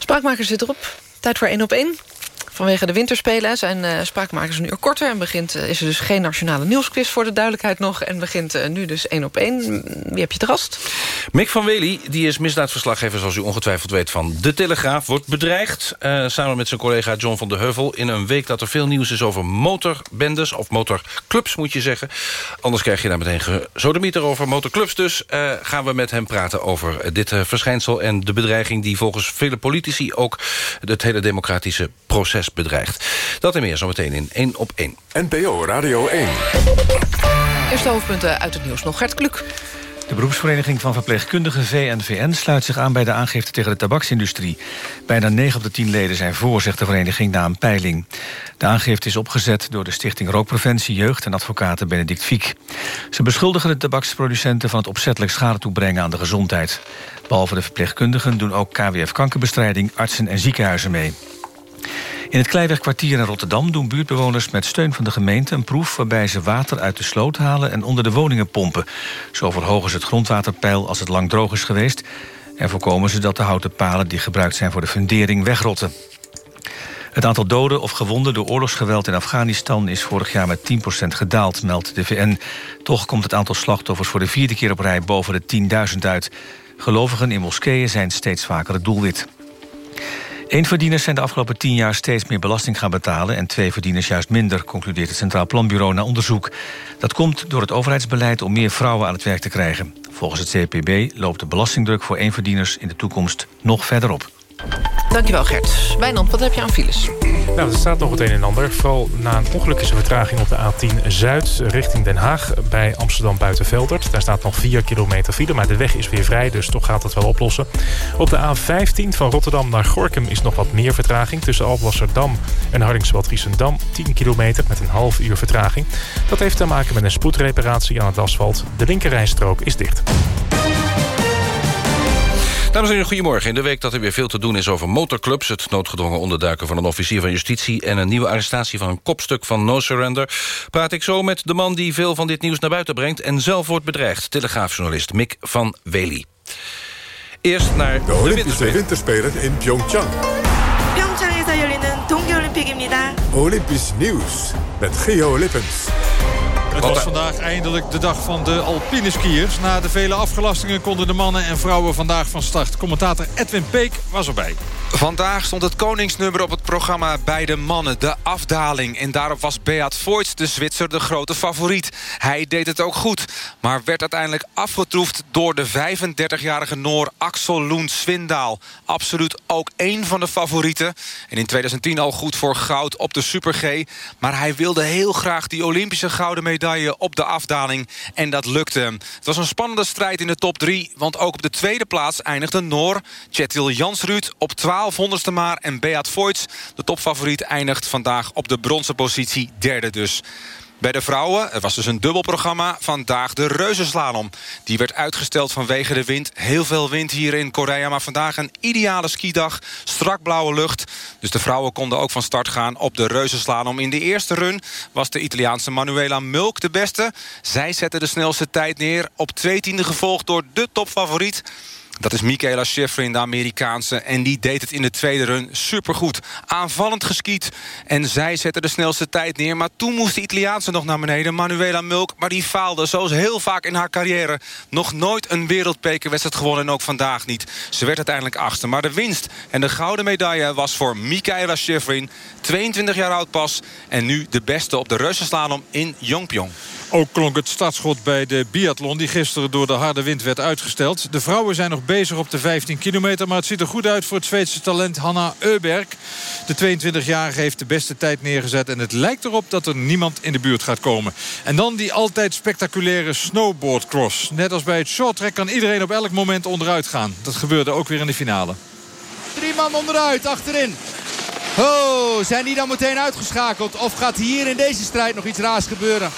Spraakmakers zit erop. Tijd voor één op één. Vanwege de winterspelen zijn uh, spraakmakers een uur korter... en begint, uh, is er dus geen nationale nieuwsquiz voor de duidelijkheid nog... en begint uh, nu dus één op één. Wie heb je te gast? Mick van Wely, die is misdaadverslaggever... zoals u ongetwijfeld weet van De Telegraaf, wordt bedreigd... samen met zijn collega John van der Heuvel... in een week dat er veel nieuws is over motorbendes... of motorclubs, moet je zeggen. Anders krijg je daar meteen gesodemieter over motorclubs. Dus gaan we met hem praten over dit verschijnsel... en de bedreiging die volgens vele politici... ook het hele democratische proces bedreigt. Dat en meer zometeen in 1 op 1. NPO Radio 1. Eerste hoofdpunten uit het nieuws nog. Gert Kluk. De beroepsvereniging van verpleegkundigen VNVN sluit zich aan bij de aangifte tegen de tabaksindustrie. Bijna 9 op de 10 leden zijn voor, zegt de vereniging na een peiling. De aangifte is opgezet door de Stichting Rookpreventie, Jeugd en advocaten Benedict Fiek. Ze beschuldigen de tabaksproducenten van het opzettelijk schade toebrengen aan de gezondheid. Behalve de verpleegkundigen doen ook KWF kankerbestrijding, artsen en ziekenhuizen mee. In het Kleiwegkwartier in Rotterdam doen buurtbewoners met steun van de gemeente een proef waarbij ze water uit de sloot halen en onder de woningen pompen. Zo verhogen ze het grondwaterpeil als het lang droog is geweest en voorkomen ze dat de houten palen die gebruikt zijn voor de fundering wegrotten. Het aantal doden of gewonden door oorlogsgeweld in Afghanistan is vorig jaar met 10% gedaald, meldt de VN. Toch komt het aantal slachtoffers voor de vierde keer op rij boven de 10.000 uit. Gelovigen in moskeeën zijn steeds vaker het doelwit. Eenverdieners zijn de afgelopen tien jaar steeds meer belasting gaan betalen... en twee verdieners juist minder, concludeert het Centraal Planbureau na onderzoek. Dat komt door het overheidsbeleid om meer vrouwen aan het werk te krijgen. Volgens het CPB loopt de belastingdruk voor eenverdieners in de toekomst nog verder op. Dankjewel Gert. Wijnand, wat heb je aan files? Nou, er staat nog het een en ander. Vooral na een ongeluk is er vertraging op de A10 Zuid richting Den Haag... bij Amsterdam Buitenveldert. Daar staat nog 4 kilometer file, maar de weg is weer vrij... dus toch gaat het wel oplossen. Op de A15 van Rotterdam naar Gorkum is nog wat meer vertraging... tussen Alblasserdam en Hardingswald-Giessendam. 10 kilometer met een half uur vertraging. Dat heeft te maken met een spoedreparatie aan het asfalt. De linkerrijstrook is dicht. Dames en heren, goedemorgen. In de week dat er weer veel te doen is over motorclubs... het noodgedwongen onderduiken van een officier van justitie... en een nieuwe arrestatie van een kopstuk van No Surrender... praat ik zo met de man die veel van dit nieuws naar buiten brengt... en zelf wordt bedreigd, telegraafjournalist Mick van Wely. Eerst naar de, de Olympische Winterspelen in Pyeongchang. Pyeongchang에서 열리는 동계올림픽입니다. Olympisch nieuws met Geo Lippens. Het was vandaag eindelijk de dag van de alpine skiers. Na de vele afgelastingen konden de mannen en vrouwen vandaag van start. Commentator Edwin Peek was erbij. Vandaag stond het koningsnummer op het programma bij de mannen, de afdaling. En daarop was Beat Voigt, de Zwitser, de grote favoriet. Hij deed het ook goed, maar werd uiteindelijk afgetroefd... door de 35-jarige Noor Axel Loen Swindaal. Absoluut ook één van de favorieten. En in 2010 al goed voor goud op de Super G. Maar hij wilde heel graag die Olympische gouden medaille op de afdaling. En dat lukte. Het was een spannende strijd in de top 3... want ook op de tweede plaats eindigde Noor, Kjetil Jansruud... op 12 1200ste maar. En Beat Voits, de topfavoriet, eindigt vandaag op de bronzen positie. Derde dus. Bij de vrouwen, het was dus een dubbel programma, vandaag de reuzenslalom. Die werd uitgesteld vanwege de wind. Heel veel wind hier in Korea, maar vandaag een ideale skidag. Strak blauwe lucht, dus de vrouwen konden ook van start gaan op de reuzenslalom. In de eerste run was de Italiaanse Manuela Mulk de beste. Zij zette de snelste tijd neer, op twee tiende gevolgd door de topfavoriet... Dat is Michaela Schifrin, de Amerikaanse. En die deed het in de tweede run supergoed. Aanvallend geskiet. En zij zette de snelste tijd neer. Maar toen moest de Italiaanse nog naar beneden. Manuela Mulk. Maar die faalde, zoals heel vaak in haar carrière. Nog nooit een wereldbekerwedstrijd gewonnen. En ook vandaag niet. Ze werd uiteindelijk achter. Maar de winst en de gouden medaille was voor Michaela Schifrin. 22 jaar oud pas. En nu de beste op de reuzenslalom in Yongpyong. Ook klonk het startschot bij de biathlon... die gisteren door de harde wind werd uitgesteld. De vrouwen zijn nog bezig op de 15 kilometer... maar het ziet er goed uit voor het Zweedse talent Hanna Euberg. De 22-jarige heeft de beste tijd neergezet... en het lijkt erop dat er niemand in de buurt gaat komen. En dan die altijd spectaculaire snowboardcross. Net als bij het shorttrack kan iedereen op elk moment onderuit gaan. Dat gebeurde ook weer in de finale. Drie man onderuit, achterin. Oh, zijn die dan meteen uitgeschakeld? Of gaat hier in deze strijd nog iets raars gebeuren?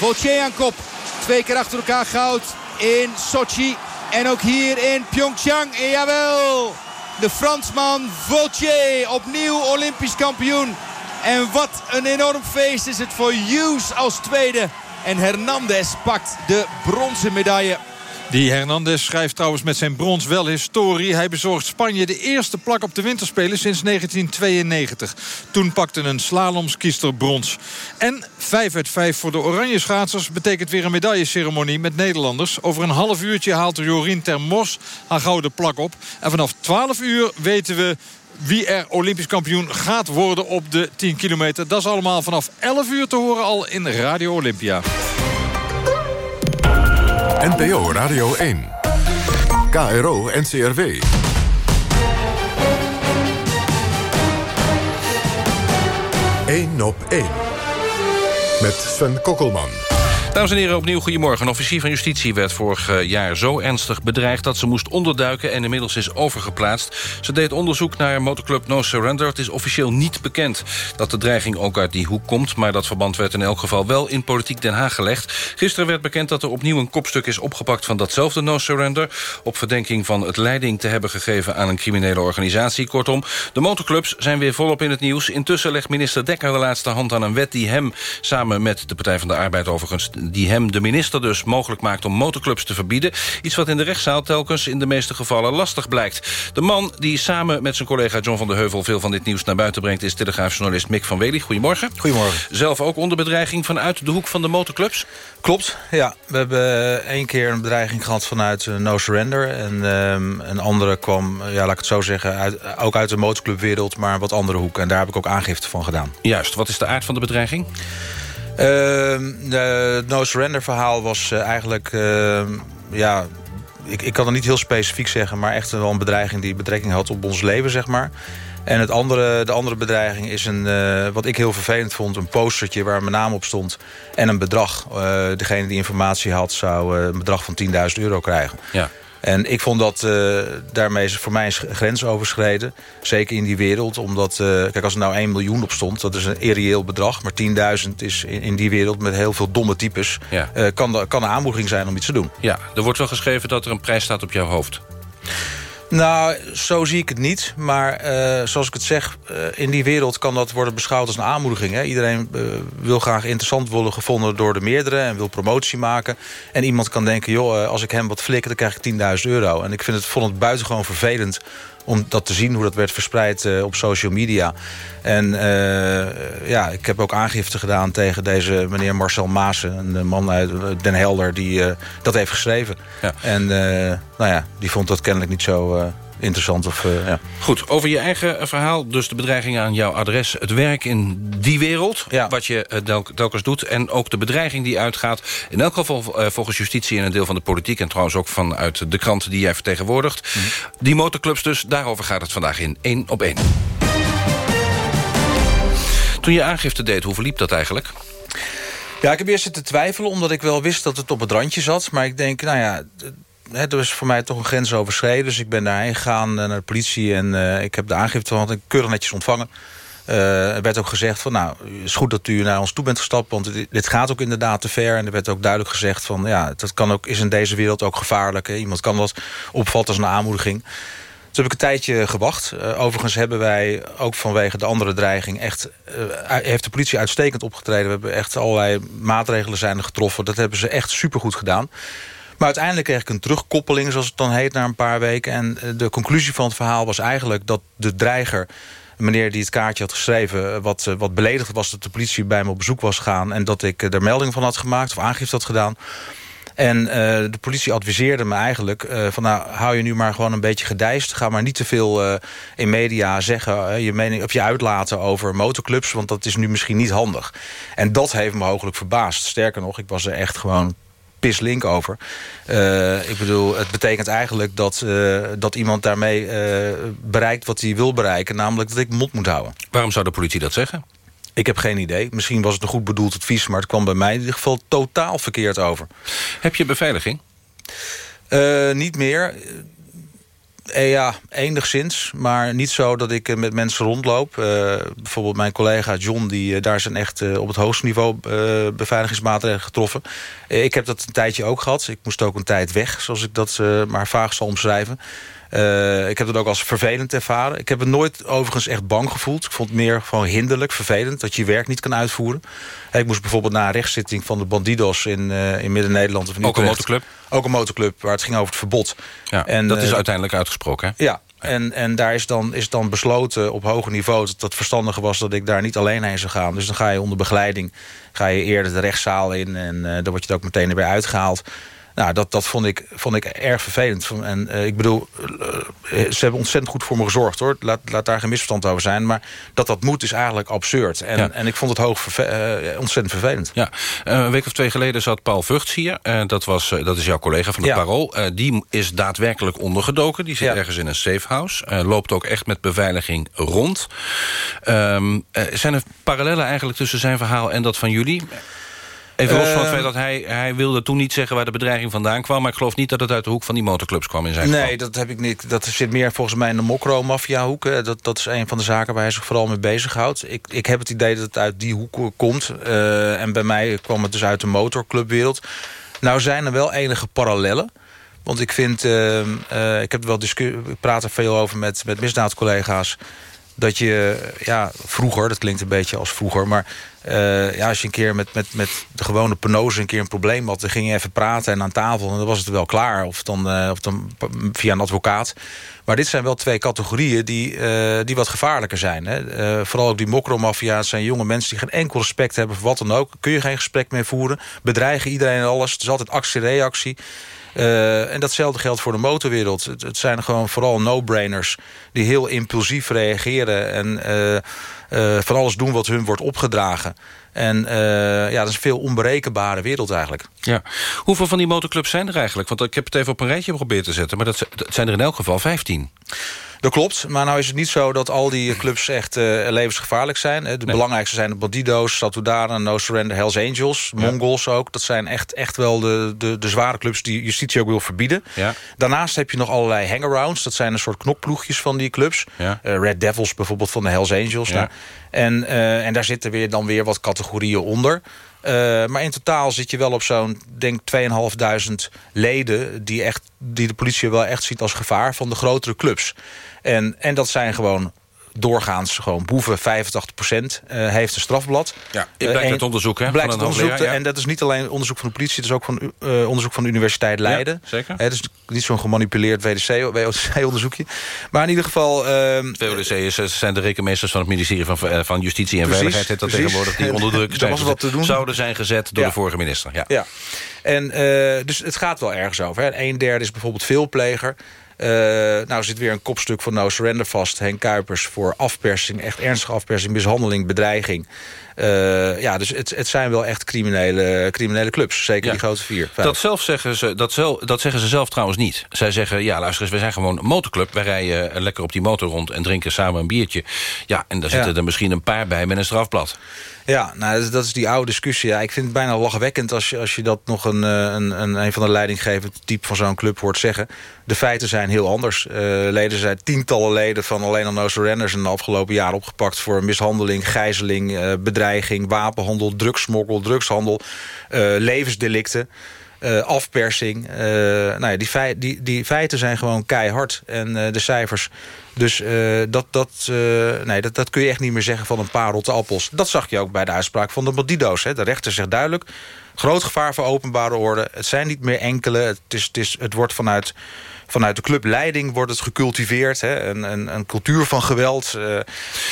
Vautier aan kop. Twee keer achter elkaar goud in Sochi. En ook hier in Pyeongchang. Jawel, de Fransman Vautier, opnieuw Olympisch kampioen. En wat een enorm feest is het voor Hughes als tweede. En Hernandez pakt de bronzen medaille. Die Hernandez schrijft trouwens met zijn brons wel historie. Hij bezorgt Spanje de eerste plak op de winterspelen sinds 1992. Toen pakte een slalomskiester brons. En 5 uit 5 voor de oranje schaatsers... betekent weer een medailleceremonie met Nederlanders. Over een half uurtje haalt Jorien Termos haar gouden plak op. En vanaf 12 uur weten we wie er Olympisch kampioen gaat worden op de 10 kilometer. Dat is allemaal vanaf 11 uur te horen al in Radio Olympia. NPO Radio 1. KRO NCRW. Eén op één. Met Sven Kokkelman. Dames en heren, opnieuw goedemorgen. Een officier van justitie werd vorig eh, jaar zo ernstig bedreigd... dat ze moest onderduiken en inmiddels is overgeplaatst. Ze deed onderzoek naar motorclub No Surrender. Het is officieel niet bekend dat de dreiging ook uit die hoek komt... maar dat verband werd in elk geval wel in politiek Den Haag gelegd. Gisteren werd bekend dat er opnieuw een kopstuk is opgepakt... van datzelfde No Surrender... op verdenking van het leiding te hebben gegeven aan een criminele organisatie. Kortom, de motorclubs zijn weer volop in het nieuws. Intussen legt minister Dekker de laatste hand aan een wet... die hem samen met de Partij van de Arbeid overigens die hem, de minister dus, mogelijk maakt om motorclubs te verbieden. Iets wat in de rechtszaal telkens in de meeste gevallen lastig blijkt. De man die samen met zijn collega John van der Heuvel... veel van dit nieuws naar buiten brengt... is telegraafjournalist Mick van Wely. Goedemorgen. Goedemorgen. Zelf ook onder bedreiging vanuit de hoek van de motorclubs? Klopt, ja. We hebben één keer een bedreiging gehad vanuit uh, No Surrender. En um, een andere kwam, ja, laat ik het zo zeggen... Uit, ook uit de motorclubwereld, maar een wat andere hoek. En daar heb ik ook aangifte van gedaan. Juist. Wat is de aard van de bedreiging? Het No Surrender verhaal was uh, eigenlijk... Uh, ja, ik, ik kan het niet heel specifiek zeggen... maar echt wel een bedreiging die betrekking had op ons leven, zeg maar. En het andere, de andere bedreiging is een, uh, wat ik heel vervelend vond... een postertje waar mijn naam op stond en een bedrag. degene die informatie had zou een bedrag van 10.000 euro krijgen. Ja. En ik vond dat uh, daarmee is voor mij een grens overschreden. Zeker in die wereld. Omdat, uh, kijk, als er nou 1 miljoen op stond, dat is een irreëel bedrag. Maar 10.000 is in, in, die wereld met heel veel domme types... Ja. Uh, kan, kan een aanmoediging zijn om iets te doen. Ja, er wordt wel geschreven dat er een prijs staat op jouw hoofd. Nou, zo zie ik het niet. Maar uh, zoals ik het zeg, uh, in die wereld kan dat worden beschouwd als een aanmoediging. Hè? Iedereen uh, wil graag interessant worden gevonden door de meerdere... en wil promotie maken. En iemand kan denken, joh, als ik hem wat flikker... dan krijg ik 10.000 euro. En ik vind het, vond het buitengewoon vervelend om dat te zien, hoe dat werd verspreid uh, op social media. En uh, ja, ik heb ook aangifte gedaan tegen deze meneer Marcel Maassen... een man uit Den Helder die uh, dat heeft geschreven. Ja. En nou ja, die vond dat kennelijk niet zo interessant. Of, uh, ja. Goed, over je eigen verhaal. Dus de bedreiging aan jouw adres. Het werk in die wereld, ja. wat je uh, telkens doet. En ook de bedreiging die uitgaat. In elk geval volgens justitie en een deel van de politiek. En trouwens ook vanuit de krant die jij vertegenwoordigt. Mhm. Die motorclubs dus, daarover gaat het vandaag in één op één. Toen je aangifte deed, hoe verliep dat eigenlijk? Ja, ik heb eerst zitten twijfelen, omdat ik wel wist dat het op het randje zat. Maar ik denk, nou ja, er is voor mij toch een grens overschreden. Dus ik ben daarheen gegaan naar de politie en uh, ik heb de aangifte van ik keurig netjes ontvangen. Uh, er werd ook gezegd van, nou, het is goed dat u naar ons toe bent gestapt... want dit, gaat ook inderdaad te ver. En er werd ook duidelijk gezegd van, ja, dat kan ook, is in deze wereld ook gevaarlijk. Hè? Iemand kan dat opvatten als een aanmoediging. Toen heb ik een tijdje gewacht. Overigens hebben wij ook vanwege de andere dreiging... echt heeft de politie uitstekend opgetreden. We hebben echt allerlei maatregelen zijn getroffen. Dat hebben ze echt supergoed gedaan. Maar uiteindelijk kreeg ik een terugkoppeling, zoals het dan heet, na een paar weken. En de conclusie van het verhaal was eigenlijk dat de dreiger meneer die het kaartje had geschreven... wat, wat beledigd was dat de politie bij me op bezoek was gegaan... en dat ik er melding van had gemaakt of aangifte had gedaan. En de politie adviseerde me eigenlijk van... nou, hou je nu maar gewoon een beetje gedijst. Ga maar niet te veel in media zeggen... je mening of je uitlaten over motorclubs... want dat is nu misschien niet handig. En dat heeft me mogelijk verbaasd. Sterker nog, ik was er echt gewoon pislink over. Uh, ik bedoel, het betekent eigenlijk dat, uh, dat iemand daarmee uh, bereikt wat hij wil bereiken. Namelijk dat ik mond moet houden. Waarom zou de politie dat zeggen? Ik heb geen idee. Misschien was het een goed bedoeld advies... maar het kwam bij mij in ieder geval totaal verkeerd over. Heb je beveiliging? Niet meer. Eh, ja, enigszins. Maar niet zo dat ik eh, met mensen rondloop. Eh, bijvoorbeeld mijn collega John, die, daar zijn echt op het hoogste niveau beveiligingsmaatregelen getroffen. Ik heb dat een tijdje ook gehad. Ik moest ook een tijd weg, zoals ik dat maar vaag zal omschrijven. Eh, ik heb het ook als vervelend ervaren. Ik heb het nooit overigens echt bang gevoeld. Ik vond het meer gewoon hinderlijk, vervelend... dat je je werk niet kan uitvoeren. Ik moest bijvoorbeeld na een rechtszitting van de Bandidos... in, eh, in Midden-Nederland. of in Ook een motorclub? Ook een motorclub, waar het ging over het verbod. Ja, En, dat is eh, uiteindelijk uitgesproken, hè? Ja, en, en daar is dan, is dan besloten op hoger niveau... dat het verstandiger was dat ik daar niet alleen heen zou gaan. Dus dan ga je onder begeleiding ga je eerder de rechtszaal in... en dan word je er ook meteen weer uitgehaald. Nou, dat, dat vond, ik, vond ik erg vervelend. En eh, ik bedoel, eh, ze hebben ontzettend goed voor me gezorgd, hoor. Laat, laat daar geen misverstand over zijn. Maar dat dat moet is eigenlijk absurd. En, Ja. en ik vond het hoog verve- eh, ontzettend vervelend. Ja, Eh, een week of twee geleden zat Paul Vugts hier. Eh, dat, was, eh, dat is jouw collega van het Ja. Parool. Eh, die is daadwerkelijk ondergedoken. Die zit Ja. ergens in een safehouse. Eh, loopt ook echt met beveiliging rond. Ehm, eh, zijn er parallellen eigenlijk tussen zijn verhaal en dat van jullie? Even los van het Eh, feit dat hij, hij wilde toen niet zeggen... waar de bedreiging vandaan kwam... maar ik geloof niet dat het uit de hoek van die motorclubs kwam in zijn geval. Nee, dat heb ik niet. Dat zit meer volgens mij in de mokro-maffia-hoek. hè. Dat, dat is een van de zaken waar hij zich vooral mee bezighoudt. Ik, ik heb het idee dat het uit die hoek komt. Eh, en bij mij kwam het dus uit de motorclubwereld. Nou zijn er wel enige parallellen. Want ik vind, eh, eh, ik heb wel ik praat er veel over met, met misdaadcollega's. Dat je, ja, vroeger, dat klinkt een beetje als vroeger... maar eh, ja, als je een keer met, met, met de gewone penose een keer een probleem had... dan ging je even praten en aan tafel en dan was het wel klaar. Of dan, eh, of dan via een advocaat. Maar dit zijn wel twee categorieën die, eh, die wat gevaarlijker zijn. Hè. Vooral ook die mokromaffia's zijn jonge mensen... die geen enkel respect hebben voor wat dan ook. Kun je geen gesprek meer voeren. Bedreigen iedereen en alles. Het is altijd actie-reactie. Eh, en datzelfde geldt voor de motorwereld. Het, zijn gewoon vooral no-brainers... die heel impulsief reageren... en eh, van alles doen wat hun wordt opgedragen. En ja, dat is een veel onberekenbare wereld eigenlijk. Ja. Hoeveel van die motorclubs zijn er eigenlijk? Want ik heb het even op een rijtje geprobeerd te zetten... maar dat zijn er in elk geval 15. Dat klopt, maar nou is het niet zo dat al die clubs echt eh, levensgevaarlijk zijn. hè. De belangrijkste zijn de Bandido's, Satudara, No Surrender, Hells Angels, Mongols ook. Dat zijn echt, echt wel de, de, de zware clubs die justitie ook wil verbieden. Ja. Daarnaast heb je nog allerlei hangarounds. Dat zijn een soort knokploegjes van die clubs. Ja. Eh, Red Devils bijvoorbeeld van de Hells Angels. Nou, en, eh, en daar zitten weer, dan weer wat categorieën onder. Eh, maar in totaal zit je wel op zo'n, denk 2.500 leden... Die, echt, die de politie wel echt ziet als gevaar van de grotere clubs. En, en dat zijn gewoon doorgaans gewoon boeven. 85% eh, heeft een strafblad. Ja, Eh, blijkt uit onderzoek, hè, Blijkt een onderzoek. ja. En dat is niet alleen onderzoek van de politie... het is ook van, eh, onderzoek van de Universiteit Leiden. zeker. Het is niet zo'n gemanipuleerd WOC-onderzoekje. Maar in ieder geval... ehm, VODC is, zijn de rekenmeesters van het ministerie van, van Justitie en Precies, Veiligheid... dat precies. tegenwoordig, die onder druk zijn was wat te doen. zouden zijn gezet door Ja. de vorige minister. Ja. Ja. En, dus het gaat wel ergens over. Hè. Een derde is bijvoorbeeld veelpleger. Eh nou zit weer een kopstuk van No Surrender vast. Henk Kuipers voor afpersing, echt ernstige afpersing, mishandeling, bedreiging. Eh, ja, dus het, het zijn wel echt criminele, criminele clubs. Zeker Ja. die grote vier. vijf. Dat, zelf zeggen ze, dat, zelf, dat zeggen ze zelf trouwens niet. Zij zeggen, ja luister eens, we zijn gewoon een motorclub. Wij rijden eh, lekker op die motor rond en drinken samen een biertje. Ja, en daar Ja. zitten er misschien een paar bij met een strafblad. Ja, nou, dat is- die oude discussie. Ik vind het bijna lachwekkend als je, als je dat nog een, eh, een, een, een van de leidinggevende type van zo'n club hoort zeggen. De feiten zijn heel anders. Eh, leden zijn tientallen leden van alleen al No Surrenders in de afgelopen jaar opgepakt voor mishandeling, gijzeling, eh, bedreiging, wapenhandel, drugsmokkel, drugshandel, levensdelicten. Eh, afpersing. eh, nou ja, die, die, die feiten zijn gewoon keihard. En eh, de cijfers. Dus dat, dat, nee, dat, dat kun je echt niet meer zeggen van een paar rotte appels. Dat zag je ook bij de uitspraak van de Bandido's. Hè. De rechter zegt duidelijk... groot gevaar voor openbare orde. Het zijn niet meer enkele. Het, is, het, is, het wordt vanuit, vanuit de clubleiding wordt het gecultiveerd. Hè. Een, een, een cultuur van geweld.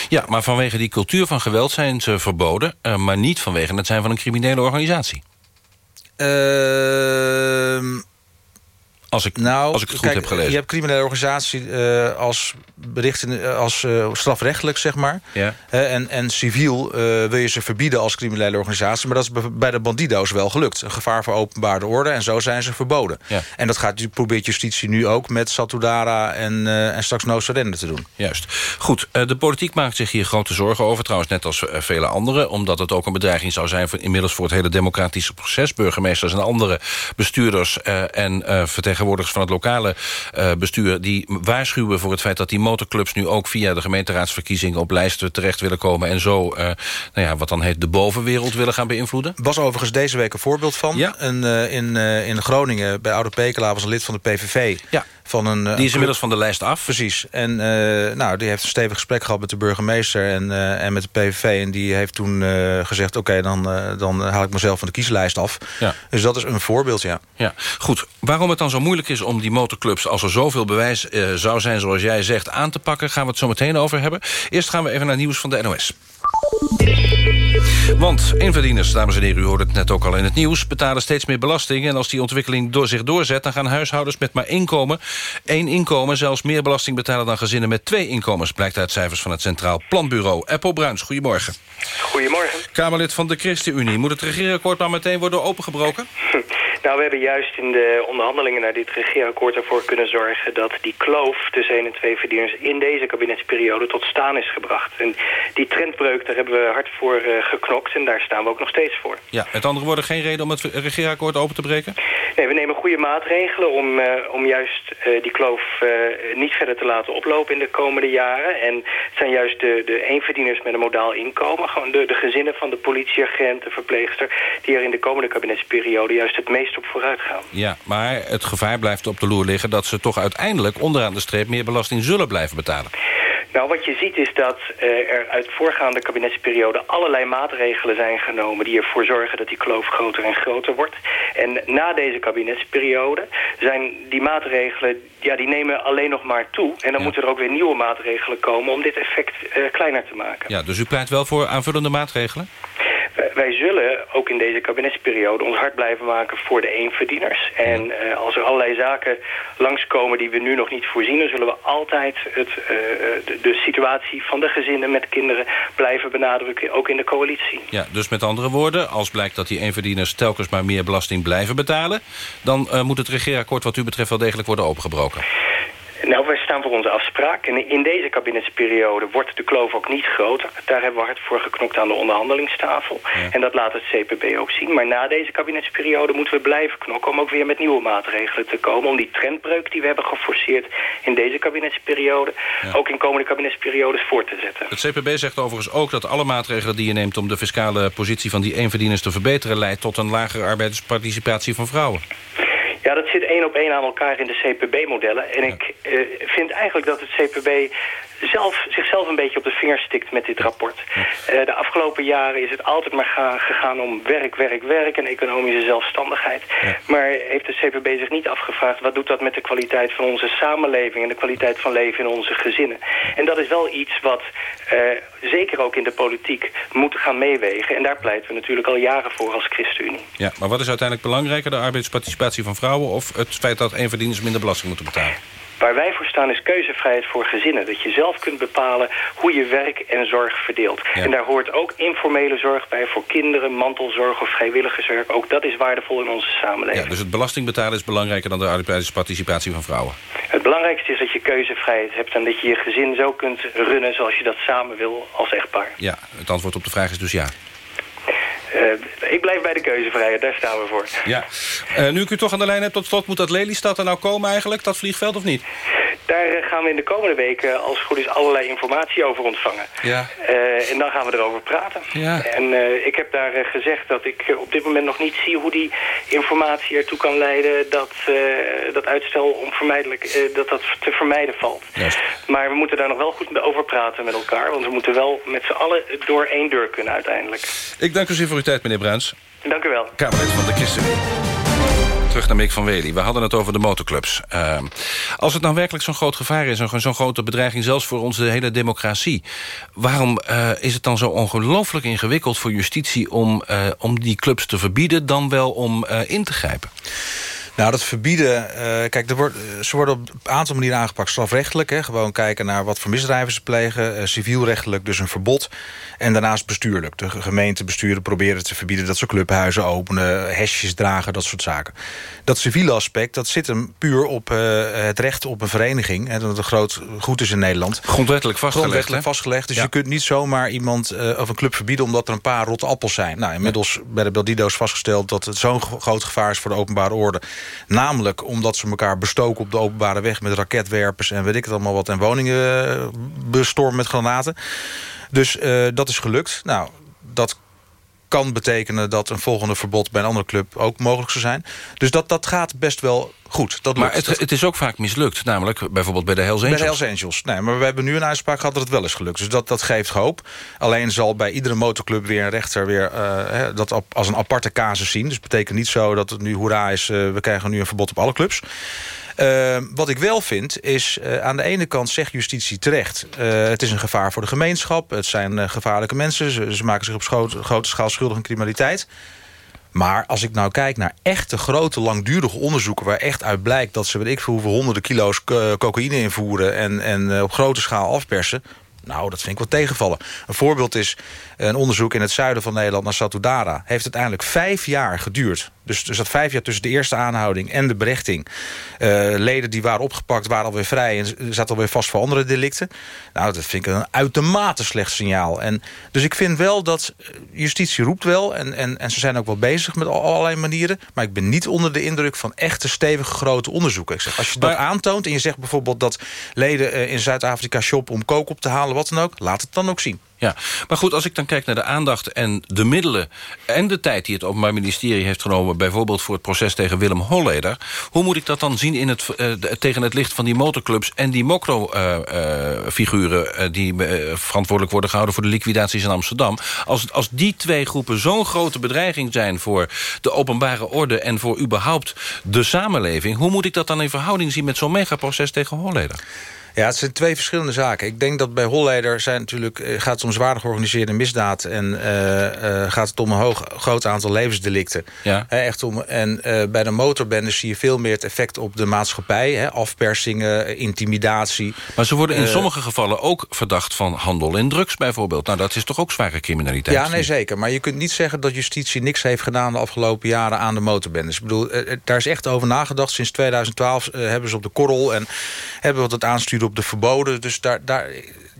Ja, maar vanwege die cultuur van geweld zijn ze verboden... maar niet vanwege het zijn van een criminele organisatie. Ehm, Als ik, nou, als ik het goed kijk, heb gelezen. Je hebt criminele organisatie eh, als bericht in, eh, als eh, strafrechtelijk, zeg maar. Ja. En, en civiel eh, wil je ze verbieden als criminele organisatie. Maar dat is bij- de bandido's wel gelukt. Een gevaar voor openbare orde. En zo zijn ze verboden. Ja. En dat gaat, probeert justitie nu ook met Satudara en, en straks No Surrender te doen. Juist. Goed, de politiek maakt zich hier grote zorgen over. Trouwens, net als vele anderen. Omdat het ook een bedreiging zou zijn... voor, inmiddels voor het hele democratische proces. Burgemeesters en andere bestuurders... en vertegenwoordigers vertegenwoordigers van het lokale uh, bestuur... die waarschuwen voor het feit dat die motorclubs nu ook via de gemeenteraadsverkiezingen... op lijsten terecht willen komen en zo, uh, nou ja, wat dan heet, de bovenwereld willen gaan beïnvloeden? was overigens deze week een voorbeeld van. Ja? En, uh, in, in Groningen, bij Oude Pekela, was een lid van de PVV... Ja. Van een, die is inmiddels van de lijst af. Precies. En nou, die heeft een stevig gesprek gehad met de burgemeester en, en met de PVV. En die heeft toen gezegd, oké, okay, dan, dan haal ik mezelf van de kieslijst af. Ja. Dus dat is een voorbeeld, ja. ja. Goed, waarom het dan zo moeilijk is om die motorclubs... als er zoveel bewijs zou zijn, zoals jij zegt, aan te pakken... gaan we het zo meteen over hebben. Eerst gaan we even naar nieuws van de NOS. Want inverdieners, dames en heren, u hoorde het net ook al in het nieuws... betalen steeds meer belasting. En als die ontwikkeling door zich doorzet... dan gaan huishoudens met maar inkomen, één inkomen... zelfs meer belasting betalen dan gezinnen met twee inkomens... blijkt uit cijfers van het Centraal Planbureau. Apple Bruins, goedemorgen. Goedemorgen. Kamerlid van de ChristenUnie. Moet het regeerakkoord maar meteen worden opengebroken? Nou, we hebben juist in de onderhandelingen naar dit regeerakkoord ervoor kunnen zorgen... dat die kloof tussen één en twee verdieners in deze kabinetsperiode tot staan is gebracht. En die trendbreuk, daar hebben we hard voor uh, geknokt en daar staan we ook nog steeds voor. Ja, met andere woorden geen reden om het regeerakkoord open te breken? Nee, we nemen goede maatregelen om, uh, om juist uh, die kloof niet verder te laten oplopen in de komende jaren. En het zijn juist de, de eenverdieners met een modaal inkomen, gewoon de, de gezinnen van de politieagent, de verpleegster... die er in de komende kabinetsperiode juist het meest op vooruit gaan. Ja, maar het gevaar blijft op de loer liggen... dat ze toch uiteindelijk onderaan de streep meer belasting zullen blijven betalen. Nou, wat je ziet is dat uh, er uit voorgaande kabinetsperiode allerlei maatregelen zijn genomen... die ervoor zorgen dat die kloof groter en groter wordt. En na deze kabinetsperiode zijn die maatregelen... ja, die nemen alleen nog maar toe. En dan ja. moeten er ook weer nieuwe maatregelen komen... om dit effect uh, kleiner te maken. Ja, dus u pleit wel voor aanvullende maatregelen? Wij zullen ook in deze kabinetsperiode ons hard blijven maken voor de eenverdieners. En uh, als er allerlei zaken langskomen die we nu nog niet voorzien... dan zullen we altijd het, uh, de, de, situatie van de gezinnen met kinderen blijven benadrukken, ook in de coalitie. Ja, dus met andere woorden, als blijkt dat die eenverdieners telkens maar meer belasting blijven betalen... dan uh, moet het regeerakkoord wat u betreft wel degelijk worden opengebroken. Nou, wij staan voor onze afspraak. En in deze kabinetsperiode wordt de kloof ook niet groter. Daar hebben we hard voor geknokt aan de onderhandelingstafel. Ja. En dat laat het CPB ook zien. Maar na deze kabinetsperiode moeten we blijven knokken... om ook weer met nieuwe maatregelen te komen. Om die trendbreuk die we hebben geforceerd in deze kabinetsperiode... Ja. ook in komende kabinetsperiodes voor te zetten. Het CPB zegt overigens ook dat alle maatregelen die je neemt... om de fiscale positie van die eenverdieners te verbeteren... leidt tot een lagere arbeidersparticipatie van vrouwen. Ja, dat zit één op één aan elkaar in de CPB-modellen. En ik uh, vind eigenlijk dat het CPB zelf, zichzelf een beetje op de vingers stikt met dit rapport. Uh, de afgelopen jaren is het altijd maar ga, gegaan om werk, werk, werk en economische zelfstandigheid. Ja. Maar heeft de CPB zich niet afgevraagd... wat doet dat met de kwaliteit van onze samenleving... en de kwaliteit van leven in onze gezinnen. En dat is wel iets wat uh, zeker ook in de politiek moet gaan meewegen. En daar pleiten we natuurlijk al jaren voor als ChristenUnie. Ja, maar wat is uiteindelijk belangrijker? De arbeidsparticipatie van vrouwen... of het feit dat eenverdieners minder belasting moeten betalen? Waar wij voor staan is keuzevrijheid voor gezinnen. Dat je zelf kunt bepalen hoe je werk en zorg verdeelt. Ja. En daar hoort ook informele zorg bij voor kinderen, mantelzorg of vrijwilligerszorg. Ook dat is waardevol in onze samenleving. Ja, dus het belastingbetalen is belangrijker dan de arbeidsparticipatie van vrouwen? Het belangrijkste is dat je keuzevrijheid hebt en dat je je gezin zo kunt runnen zoals je dat samen wil als echtpaar. Ja, het antwoord op de vraag is dus ja. Uh, ik blijf bij de keuzevrijheid, daar staan we voor. Ja. Uh, nu ik u toch aan de lijn heb tot slot, moet dat Lelystad er nou komen eigenlijk, dat vliegveld of niet? Daar uh, gaan we in de komende weken als het goed is allerlei informatie over ontvangen. Ja. en dan gaan we erover praten. Ja. En ik heb daar gezegd dat ik op dit moment nog niet zie hoe die informatie ertoe kan leiden dat dat uitstel onvermijdelijk dat dat te vermijden valt. Juist. Maar we moeten daar nog wel goed over praten met elkaar, want we moeten wel met z'n allen door één deur kunnen uiteindelijk. Ik dank u zeer voor uw tijd, meneer Bruins. Dank u wel. Kamerlid van de ChristenUnie. Terug naar Mick van Wely. We hadden het over de motorclubs. Uh, als het nou werkelijk zo'n groot gevaar is... zo'n grote bedreiging zelfs voor onze hele democratie... waarom uh, is het dan zo ongelooflijk ingewikkeld voor justitie... om, uh, om die clubs te verbieden dan wel om in te grijpen? Nou, dat verbieden... Uh, kijk, er wordt, ze worden op een aantal manieren aangepakt. Strafrechtelijk, hè, gewoon kijken naar wat voor misdrijven ze plegen. Uh, civielrechtelijk, dus een verbod. En daarnaast bestuurlijk. De gemeentebesturen proberen te verbieden... dat ze clubhuizen openen, hesjes dragen, dat soort zaken. Dat civiele aspect, dat zit hem puur op uh, het recht op een vereniging. Hè, dat het een groot goed is in Nederland. Grondwettelijk vastgelegd, Grondwettelijk vastgelegd. Dus ja. je kunt niet zomaar iemand of een club verbieden... omdat er een paar rotte appels zijn. Nou, inmiddels ja. bij de Beldido's vastgesteld... dat het zo'n groot gevaar is voor de openbare orde Namelijk omdat ze elkaar bestoken op de openbare weg... met raketwerpers en weet ik het allemaal wat... en woningen uh, bestormen met granaten. Dus uh, dat is gelukt. Nou, dat kan betekenen dat een volgende verbod bij een andere club ook mogelijk zou zijn. Dus dat, dat gaat best wel goed. Dat maar het, het, is ook vaak mislukt, namelijk bijvoorbeeld bij de Hells Angels. Bij de Hells Angels, nee, maar we hebben nu een uitspraak gehad dat het wel is gelukt. Dus dat, dat geeft hoop. Alleen zal bij iedere motorclub weer een rechter weer, uh, dat als een aparte casus zien. Dus het betekent niet zo dat het nu hoera is, uh, we krijgen nu een verbod op alle clubs. Uh, wat ik wel vind is, uh, aan de ene kant zegt justitie terecht... Uh, het is een gevaar voor de gemeenschap, het zijn gevaarlijke mensen... Ze, ze, maken zich op grote, grote schaal schuldig aan criminaliteit. Maar als ik nou kijk naar echte grote langdurige onderzoeken... waar echt uit blijkt dat ze weet ik veel hoeveel honderden kilo's cocaïne invoeren... en, en op grote schaal afpersen... Nou, dat vind ik wel tegenvallen. Een voorbeeld is een onderzoek in het zuiden van Nederland naar Satudara. Heeft uiteindelijk vijf jaar geduurd. Dus er zat vijf jaar tussen de eerste aanhouding en de berechting. Uh, leden die waren opgepakt waren alweer vrij... en zaten alweer vast voor andere delicten. Nou, dat vind ik een uitermate slecht signaal. En, dus ik vind wel dat justitie roept wel... En, en, en ze zijn ook wel bezig met allerlei manieren... maar ik ben niet onder de indruk van echte stevige grote onderzoeken. Ik zeg, als je dat maar, aantoont en je zegt bijvoorbeeld... dat leden uh, in Zuid-Afrika shoppen om kook op te halen, wat dan ook... laat het dan ook zien. Ja, maar goed, als ik dan kijk naar de aandacht en de middelen... en de tijd die het Openbaar Ministerie heeft genomen... bijvoorbeeld voor het proces tegen Willem Holleder... hoe moet ik dat dan zien in het, uh, tegen het licht van die motorclubs... en die mokro-figuren uh, uh, die verantwoordelijk worden gehouden... voor de liquidaties in Amsterdam? Als, als die twee groepen zo'n grote bedreiging zijn... voor de openbare orde en voor überhaupt de samenleving... hoe moet ik dat dan in verhouding zien met zo'n megaproces tegen Holleder? Ja, het zijn twee verschillende zaken. Ik denk dat bij Holleder zijn natuurlijk, gaat het om zwaar georganiseerde misdaad... en uh, uh, gaat het om een hoog, groot aantal levensdelicten. Ja. He, echt om, en uh, bij de motorbendes zie je veel meer het effect op de maatschappij. He, afpersingen, intimidatie. Maar ze worden in sommige gevallen ook verdacht van handel in drugs bijvoorbeeld. Nou, dat is toch ook zware criminaliteit? Ja, nee, zeker. Maar je kunt niet zeggen dat justitie niks heeft gedaan... de afgelopen jaren aan de motorbendes. Ik bedoel, daar is echt over nagedacht. Sinds 2012 hebben ze op de korrel en hebben we het aansturen op de verboden. Dus daar, daar,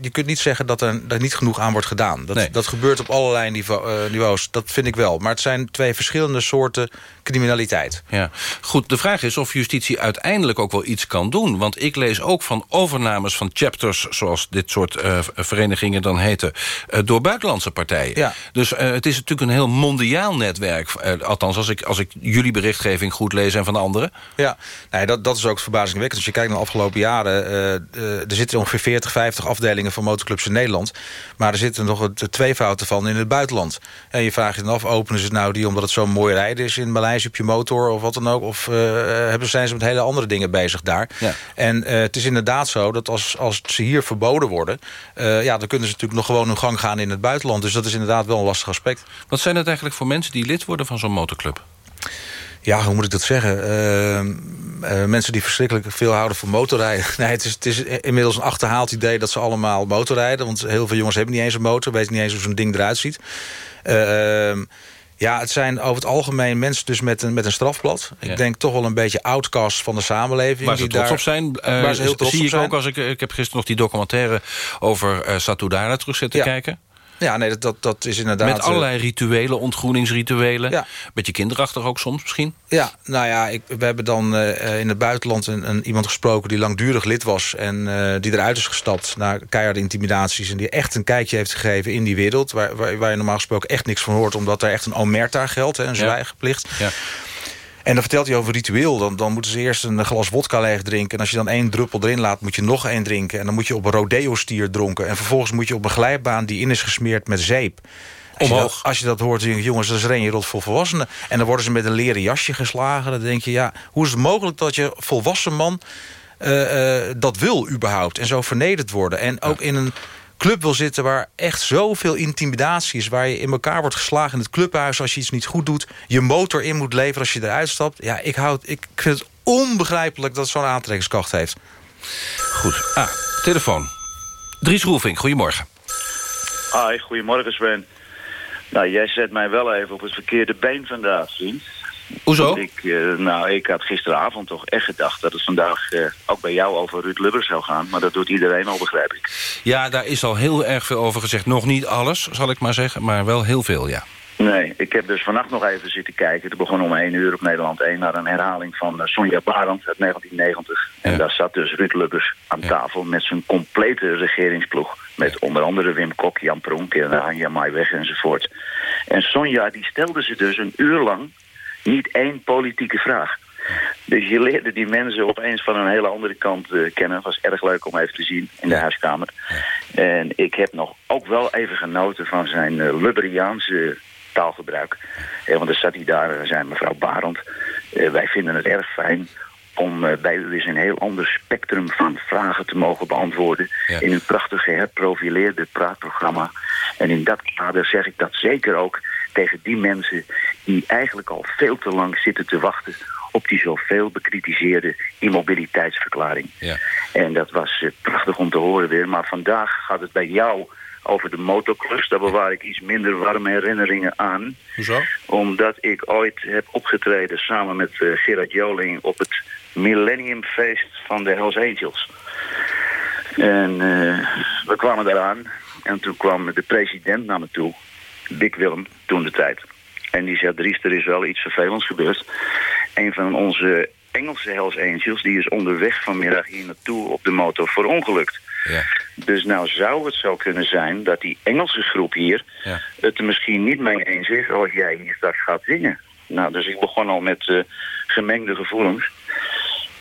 je kunt niet zeggen dat er, niet genoeg aan wordt gedaan. Dat, nee. dat gebeurt op allerlei niveau, uh, niveaus. Dat vind ik wel. Maar het zijn twee verschillende soorten criminaliteit. Ja. Goed, de vraag is of justitie uiteindelijk ook wel iets kan doen. Want ik lees ook van overnames van chapters... zoals dit soort uh, verenigingen dan heten... Uh, door buitenlandse partijen. Ja. Dus het is natuurlijk een heel mondiaal netwerk. althans, als ik, als ik jullie berichtgeving goed lees en van anderen. Ja, nee, dat, dat is ook verbazingwekkend. Als je kijkt naar de afgelopen jaren... er zitten ongeveer 40, 50 afdelingen van motorclubs in Nederland. Maar er zitten nog het tweevoud van in het buitenland. En je vraagt je dan af, openen ze nou die omdat het zo'n mooi rijden is in Maleisië op je motor of wat dan ook? Of uh, hebben, zijn ze met hele andere dingen bezig daar? Ja. En uh, het is inderdaad zo dat als, als ze hier verboden worden... Uh, ja, dan kunnen ze natuurlijk nog gewoon hun gang gaan in het buitenland. Dus dat is inderdaad wel een lastig aspect. Wat zijn het eigenlijk voor mensen die lid worden van zo'n motorclub? Ja, hoe moet ik dat zeggen? Uh, uh, mensen die verschrikkelijk veel houden van motorrijden. Nee, het is, het is inmiddels een achterhaald idee dat ze allemaal motorrijden. Want heel veel jongens hebben niet eens een motor. Weten niet eens hoe zo'n ding eruit ziet. Uh, ja, het zijn over het algemeen mensen dus met een, met een strafblad. Ja. Ik denk toch wel een beetje outcast van de samenleving. Waar ze die trots daar, op zijn. Uh, waar ze heel trots zie op ik zijn. ook als ik, ik heb gisteren nog die documentaire over uh, Satudara terug zitten Ja. kijken. Ja, nee, dat, dat, dat is inderdaad... Met allerlei rituelen, ontgroeningsrituelen. Ja. Beetje kinderachtig ook soms misschien. Ja, nou ja, ik, we hebben dan uh, in het buitenland een, een, iemand gesproken... die langdurig lid was en uh, die eruit is gestapt... na keiharde intimidaties... en die echt een kijkje heeft gegeven in die wereld... waar, waar, waar je normaal gesproken echt niks van hoort... omdat er echt een omerta geldt, hè, een zwijgenplicht... Ja. En dan vertelt hij over ritueel. Dan, dan moeten ze eerst een glas wodka leeg drinken. En als je dan één druppel erin laat, moet je nog één drinken. En dan moet je op een rodeo-stier dronken. En vervolgens moet je op een glijbaan die in is gesmeerd met zeep. Als je, dat, als je dat hoort, denk je, jongens, dat is een rot voor volwassenen. En dan worden ze met een leren jasje geslagen. Dan denk je, ja, hoe is het mogelijk dat je volwassen man uh, uh, dat wil überhaupt? En zo vernederd worden. En ook in een club wil zitten waar echt zoveel intimidatie is... waar je in elkaar wordt geslagen in het clubhuis als je iets niet goed doet... je motor in moet leveren als je eruit stapt. Ja, ik, houd, ik vind het onbegrijpelijk dat het zo'n aantrekkingskracht heeft. Goed. Ah, telefoon. Dries Roelvink, goedemorgen. Hi, goedemorgen Sven. Nou, jij zet mij wel even op het verkeerde been vandaag, vriend. Hoezo? Ik, uh, nou, ik had gisteravond toch echt gedacht dat het vandaag uh, ook bij jou over Ruud Lubbers zou gaan. Maar dat doet iedereen al, begrijp ik. Ja, daar is al heel erg veel over gezegd. Nog niet alles, zal ik maar zeggen, maar wel heel veel, ja. Nee, ik heb dus vannacht nog even zitten kijken. Het begon om 1 uur op Nederland 1 naar een herhaling van uh, Sonja Barend uit 1990. En daar zat dus Ruud Lubbers aan tafel met zijn complete regeringsploeg. Met onder andere Wim Kok, Jan Pronk en Anja Maaiweg enzovoort. En Sonja die stelde ze dus een uur lang niet één politieke vraag. Dus je leerde die mensen opeens van een hele andere kant uh, kennen. Het was erg leuk om even te zien in de huiskamer. En ik heb nog ook wel even genoten van zijn uh, Lubberiaanse taalgebruik. Eh, want er zat hij daar, zijn mevrouw Barend. Eh, wij vinden het erg fijn om bij u eens een heel ander spectrum van vragen te mogen beantwoorden... Ja. in uw prachtige herprofileerde praatprogramma. En in dat kader zeg ik dat zeker ook tegen die mensen... die eigenlijk al veel te lang zitten te wachten op die zoveel bekritiseerde immobiliteitsverklaring. Ja. En dat was uh, prachtig om te horen weer. Maar vandaag gaat het bij jou over de motoclubs. Daar bewaar ik iets minder warme herinneringen aan. Hoezo? Omdat ik ooit heb opgetreden samen met uh, Gerard Joling... op het Millenniumfeest van de Hells Angels. En uh, we kwamen daaraan. En toen kwam de president naar me toe. Dick Willem, toen de tijd. En die zei, Dries, er is wel iets vervelends gebeurd. Een van onze Engelse Hells Angels... die is onderweg vanmiddag hier naartoe op de motor verongelukt. Ja. Dus nou zou het zo kunnen zijn dat die Engelse groep hier... Ja. het er misschien niet mee eens is als jij hier straks gaat zingen. Nou, dus ik begon al met uh, gemengde gevoelens.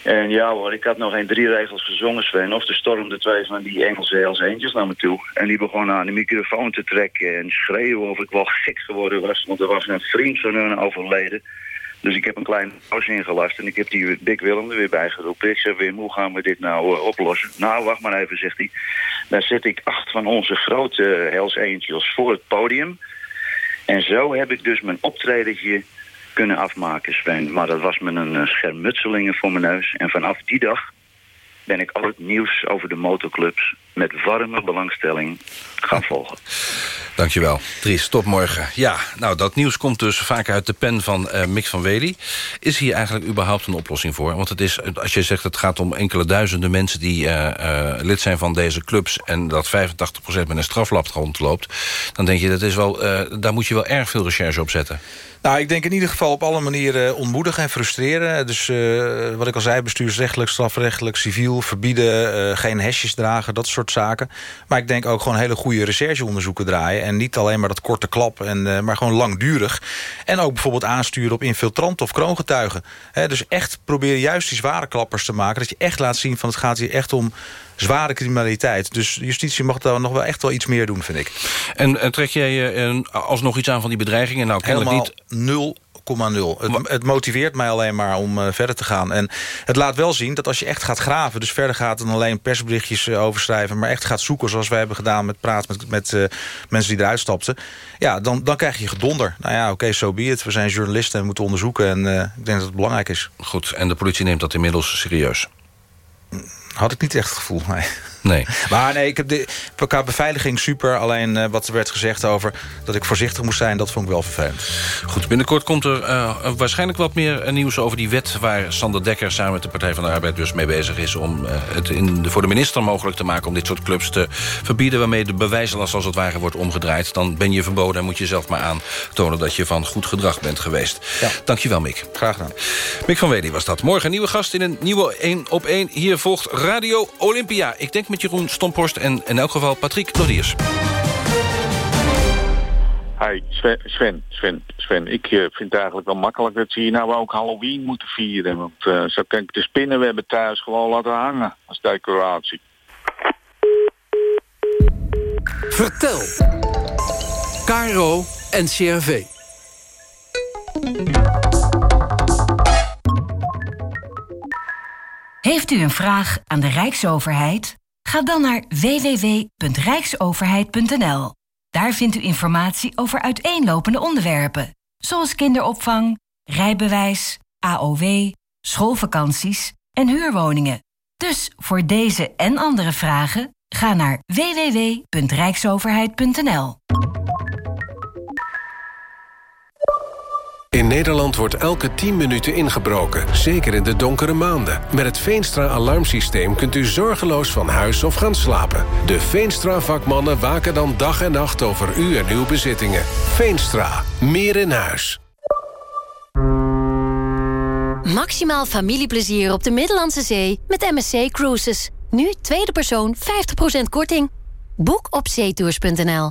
En ja hoor, ik had nog geen drie regels gezongen, Sven. Of er stormden twee van die Engelse Hells Angels naar me toe. En die begonnen aan de microfoon te trekken en schreeuwen of ik wel gek geworden was. Want er was een vriend van hun overleden. Dus ik heb een kleine pauze ingelast en ik heb die Dick Willem er weer bij geroepen. Ik zeg hoe gaan we dit nou uh, oplossen? Nou, wacht maar even, zegt hij. Dan zet ik acht van onze grote Hells Angels voor het podium. En zo heb ik dus mijn optredentje kunnen afmaken, Sven. Maar dat was met een uh, schermutselingen voor mijn neus. En vanaf die dag ben ik al het nieuws over de motorclubs met warme belangstelling gaan volgen. Dankjewel. Dries, tot morgen. Ja, nou, dat nieuws komt dus vaak uit de pen van uh, Mick van Wely. Is hier eigenlijk überhaupt een oplossing voor? Want het is, als je zegt het gaat om enkele duizenden mensen... die uh, uh, lid zijn van deze clubs... en dat 85% met een straflab rondloopt... dan denk je, dat is wel, daar moet je wel erg veel recherche op zetten. Nou, ik denk in ieder geval op alle manieren ontmoedigen en frustreren. Dus uh, wat ik al zei, bestuursrechtelijk, strafrechtelijk, civiel... verbieden, uh, geen hesjes dragen, dat soort zaken. Maar ik denk ook gewoon hele goede rechercheonderzoeken draaien... en niet alleen maar dat korte klap, en, uh, maar gewoon langdurig. En ook bijvoorbeeld aansturen op infiltranten of kroongetuigen. He, dus echt proberen juist die zware klappers te maken... dat je echt laat zien van het gaat hier echt om zware criminaliteit. Dus justitie mag daar nog wel echt wel iets meer doen, vind ik. En, en trek jij uh, alsnog iets aan van die bedreigingen? Nou, Helemaal niet... nul 0,0. Het, het, motiveert mij alleen maar om uh, verder te gaan. En het laat wel zien dat als je echt gaat graven... dus verder gaat dan alleen persberichtjes uh, overschrijven... maar echt gaat zoeken zoals wij hebben gedaan met praat met, met uh, mensen die eruit stapten... ja, dan, dan krijg je gedonder. Nou ja, oké, okay, so be it. We zijn journalisten en moeten onderzoeken. En ik denk dat het belangrijk is. Goed, en de politie neemt dat inmiddels serieus? Had ik niet echt het gevoel, nee. Nee. Maar nee, ik heb de, qua beveiliging super. Alleen uh, wat er werd gezegd over dat ik voorzichtig moest zijn... dat vond ik wel vervelend. Goed, binnenkort komt er uh, waarschijnlijk wat meer nieuws over die wet... waar Sander Dekker samen met de Partij van de Arbeid dus mee bezig is... om uh, het in de, voor de minister mogelijk te maken om dit soort clubs te verbieden... waarmee de bewijslast als het ware wordt omgedraaid. Dan ben je verboden en moet je zelf maar aantonen... dat je van goed gedrag bent geweest. Ja. Dankjewel, Mick. Graag gedaan. Mick van Wedi was dat. Morgen een nieuwe gast in een nieuwe 1 op 1. Hier volgt Radio Olympia. Ik denk met Jeroen Stomphorst en in elk geval Patrick Lodiers. Hi, Sven, Sven, Sven, Sven. Ik uh, vind het eigenlijk wel makkelijk dat ze hier nou ook Halloween moeten vieren. Want uh, zo kan ik de spinnenwebben thuis gewoon laten hangen als decoratie. Vertel. Caro en CRV. Heeft u een vraag aan de Rijksoverheid? Ga dan naar www.rijksoverheid.nl. Daar vindt u informatie over uiteenlopende onderwerpen, zoals kinderopvang, rijbewijs, AOW, schoolvakanties en huurwoningen. Dus voor deze en andere vragen ga naar www.rijksoverheid.nl. In Nederland wordt elke 10 minuten ingebroken, zeker in de donkere maanden. Met het Veenstra-alarmsysteem kunt u zorgeloos van huis of gaan slapen. De Veenstra-vakmannen waken dan dag en nacht over u en uw bezittingen. Veenstra, meer in huis. Maximaal familieplezier op de Middellandse Zee met MSC Cruises. Nu tweede persoon 50% korting. Boek op zeetours.nl.